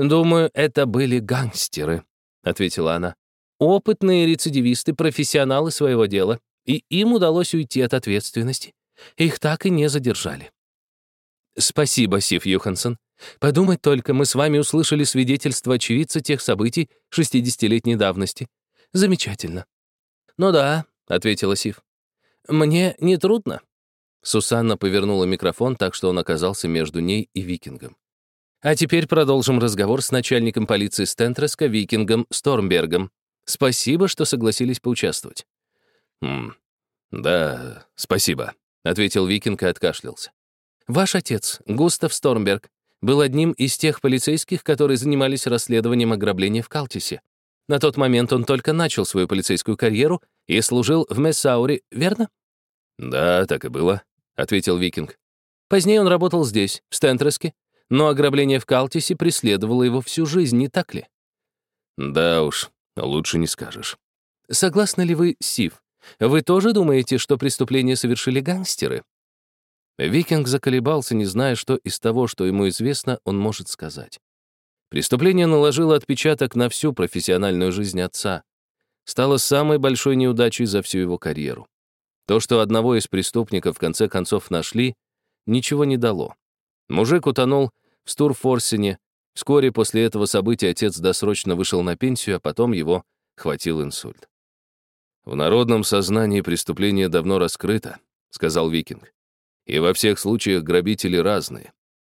Speaker 2: «Думаю, это были гангстеры», — ответила она. «Опытные рецидивисты, профессионалы своего дела, и им удалось уйти от ответственности. Их так и не задержали». «Спасибо, Сив Юхансон. Подумать только, мы с вами услышали свидетельство очевидца тех событий 60-летней давности. Замечательно». «Ну да», — ответила Сив. «Мне не трудно». Сусанна повернула микрофон так, что он оказался между ней и викингом. А теперь продолжим разговор с начальником полиции Стентреска, викингом Стормбергом. Спасибо, что согласились поучаствовать.
Speaker 1: Хм, да, спасибо.
Speaker 2: — ответил Викинг и откашлялся. «Ваш отец, Густав Стормберг, был одним из тех полицейских, которые занимались расследованием ограбления в Калтисе. На тот момент он только начал свою полицейскую карьеру и служил в Мессауре, верно?»
Speaker 1: «Да, так и было», — ответил Викинг.
Speaker 2: Позднее он работал здесь, в Стентреске, но ограбление в Калтисе преследовало его всю жизнь, не так ли?
Speaker 1: Да уж, лучше не скажешь.
Speaker 2: Согласны ли вы, Сив? Вы тоже думаете, что преступление совершили гангстеры? Викинг заколебался, не зная, что из того, что ему известно, он может сказать. Преступление наложило отпечаток на всю профессиональную жизнь отца. Стало самой большой неудачей за всю его карьеру. То, что одного из преступников в конце концов нашли, ничего не дало. Мужик утонул в Стурфорсене. Вскоре после этого события отец досрочно вышел на пенсию, а потом его хватил инсульт.
Speaker 1: «В народном сознании преступление давно раскрыто», — сказал Викинг. «И во всех случаях грабители разные.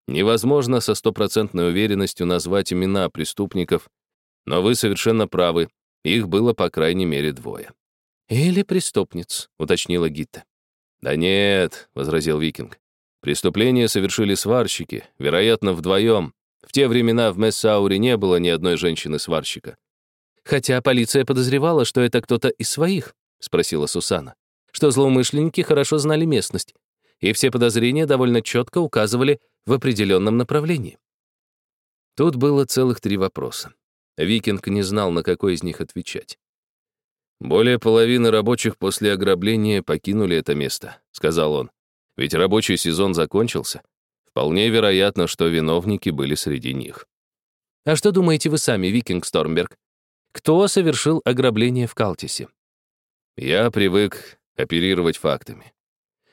Speaker 1: Невозможно со стопроцентной уверенностью назвать имена преступников, но вы совершенно правы, их было по крайней мере двое».
Speaker 2: «Или преступниц», — уточнила Гитта.
Speaker 1: «Да нет», — возразил Викинг. Преступление совершили сварщики, вероятно, вдвоем. В те времена в Мессауре не было ни одной женщины-сварщика.
Speaker 2: «Хотя полиция подозревала, что это кто-то из своих», — спросила Сусана, «что злоумышленники хорошо знали местность, и все подозрения довольно четко указывали в определенном направлении».
Speaker 1: Тут было целых три вопроса. Викинг не знал, на какой из них отвечать. «Более половины рабочих после ограбления покинули это место», — сказал он. Ведь рабочий сезон закончился. Вполне вероятно, что виновники были среди них.
Speaker 2: А что думаете вы сами, Викинг Стормберг? Кто совершил ограбление в Калтисе?
Speaker 1: Я привык оперировать фактами.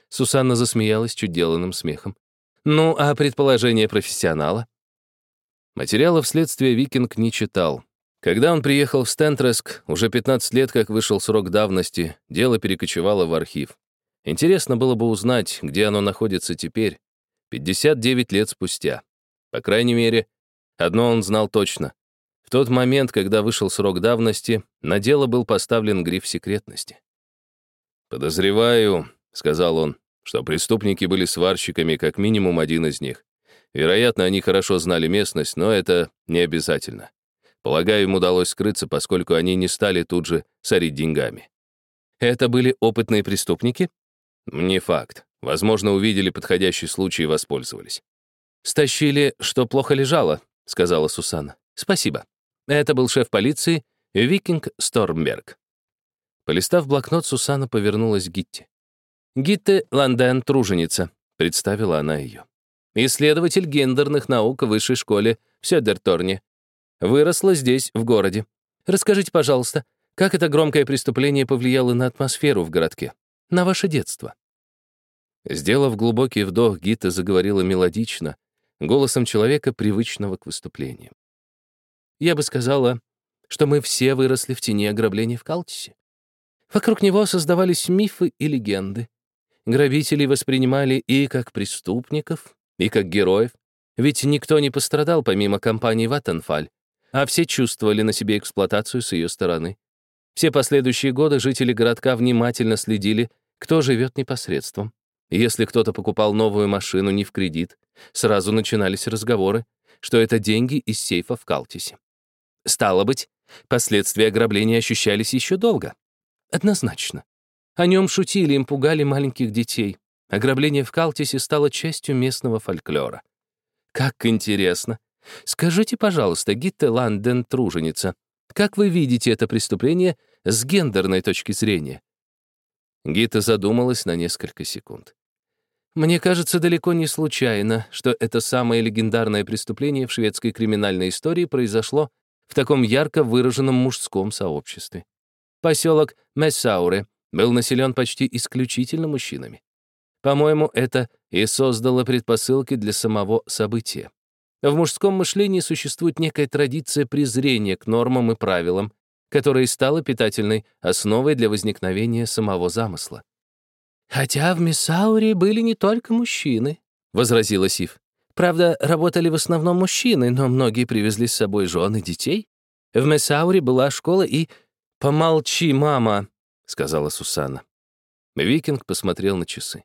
Speaker 2: Сусанна засмеялась чуть деланным смехом. Ну, а предположение профессионала?
Speaker 1: Материалов следствия Викинг не читал. Когда он приехал в Стентреск, уже 15 лет как вышел срок давности, дело перекочевало в архив. Интересно было бы узнать, где оно находится теперь, 59 лет спустя. По крайней мере, одно он знал точно. В тот момент, когда вышел срок давности, на дело был поставлен гриф секретности. «Подозреваю», — сказал он, что преступники были сварщиками, как минимум один из них. Вероятно, они хорошо знали местность, но это не обязательно. Полагаю, им удалось скрыться, поскольку они не стали тут же сорить деньгами.
Speaker 2: Это были опытные преступники?
Speaker 1: Не факт. Возможно, увидели подходящий случай и воспользовались.
Speaker 2: «Стащили, что плохо лежало», — сказала Сусанна. «Спасибо. Это был шеф полиции Викинг Стормберг». Полистав блокнот, Сусанна повернулась к Гитте. «Гитте Ланден Труженица», — представила она ее. «Исследователь гендерных наук в высшей школе в Сёдерторне. Выросла здесь, в городе. Расскажите, пожалуйста, как это громкое преступление повлияло на атмосферу в городке?» На ваше детство».
Speaker 1: Сделав глубокий вдох, Гита заговорила мелодично, голосом человека, привычного к выступлениям.
Speaker 2: «Я бы сказала, что мы все выросли в тени ограбления в Калтисе. Вокруг него создавались мифы и легенды. Грабителей воспринимали и как преступников, и как героев, ведь никто не пострадал помимо компании Ваттенфаль, а все чувствовали на себе эксплуатацию с ее стороны. Все последующие годы жители городка внимательно следили кто живет непосредством? Если кто-то покупал новую машину не в кредит, сразу начинались разговоры, что это деньги из сейфа в Калтисе. Стало быть, последствия ограбления ощущались еще долго. Однозначно. О нем шутили, им пугали маленьких детей. Ограбление в Калтисе стало частью местного фольклора. Как интересно. Скажите, пожалуйста, Гитте Ланден Труженица, как вы видите это преступление с гендерной точки зрения?
Speaker 1: Гита задумалась на несколько секунд.
Speaker 2: «Мне кажется, далеко не случайно, что это самое легендарное преступление в шведской криминальной истории произошло в таком ярко выраженном мужском сообществе. Поселок Мессауре был населен почти исключительно мужчинами. По-моему, это и создало предпосылки для самого события. В мужском мышлении существует некая традиция презрения к нормам и правилам, которая стала питательной основой для возникновения самого замысла. «Хотя в Мессауре были не только мужчины», — возразила Сив. «Правда, работали в основном мужчины, но многие привезли с собой жены детей. В Мессауре была школа и...» «Помолчи, мама», — сказала Сусанна.
Speaker 1: Викинг посмотрел на часы.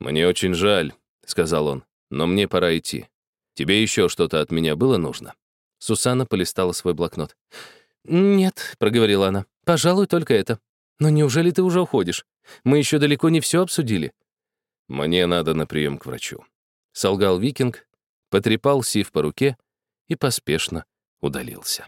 Speaker 1: «Мне очень жаль», — сказал он, — «но мне пора идти. Тебе еще что-то от меня было нужно?»
Speaker 2: Сусанна полистала свой блокнот. «Нет», — проговорила она, — «пожалуй, только это. Но неужели ты уже уходишь? Мы еще далеко не все обсудили».
Speaker 1: «Мне надо на прием к врачу», —
Speaker 2: солгал викинг, потрепал Сив по руке и поспешно удалился.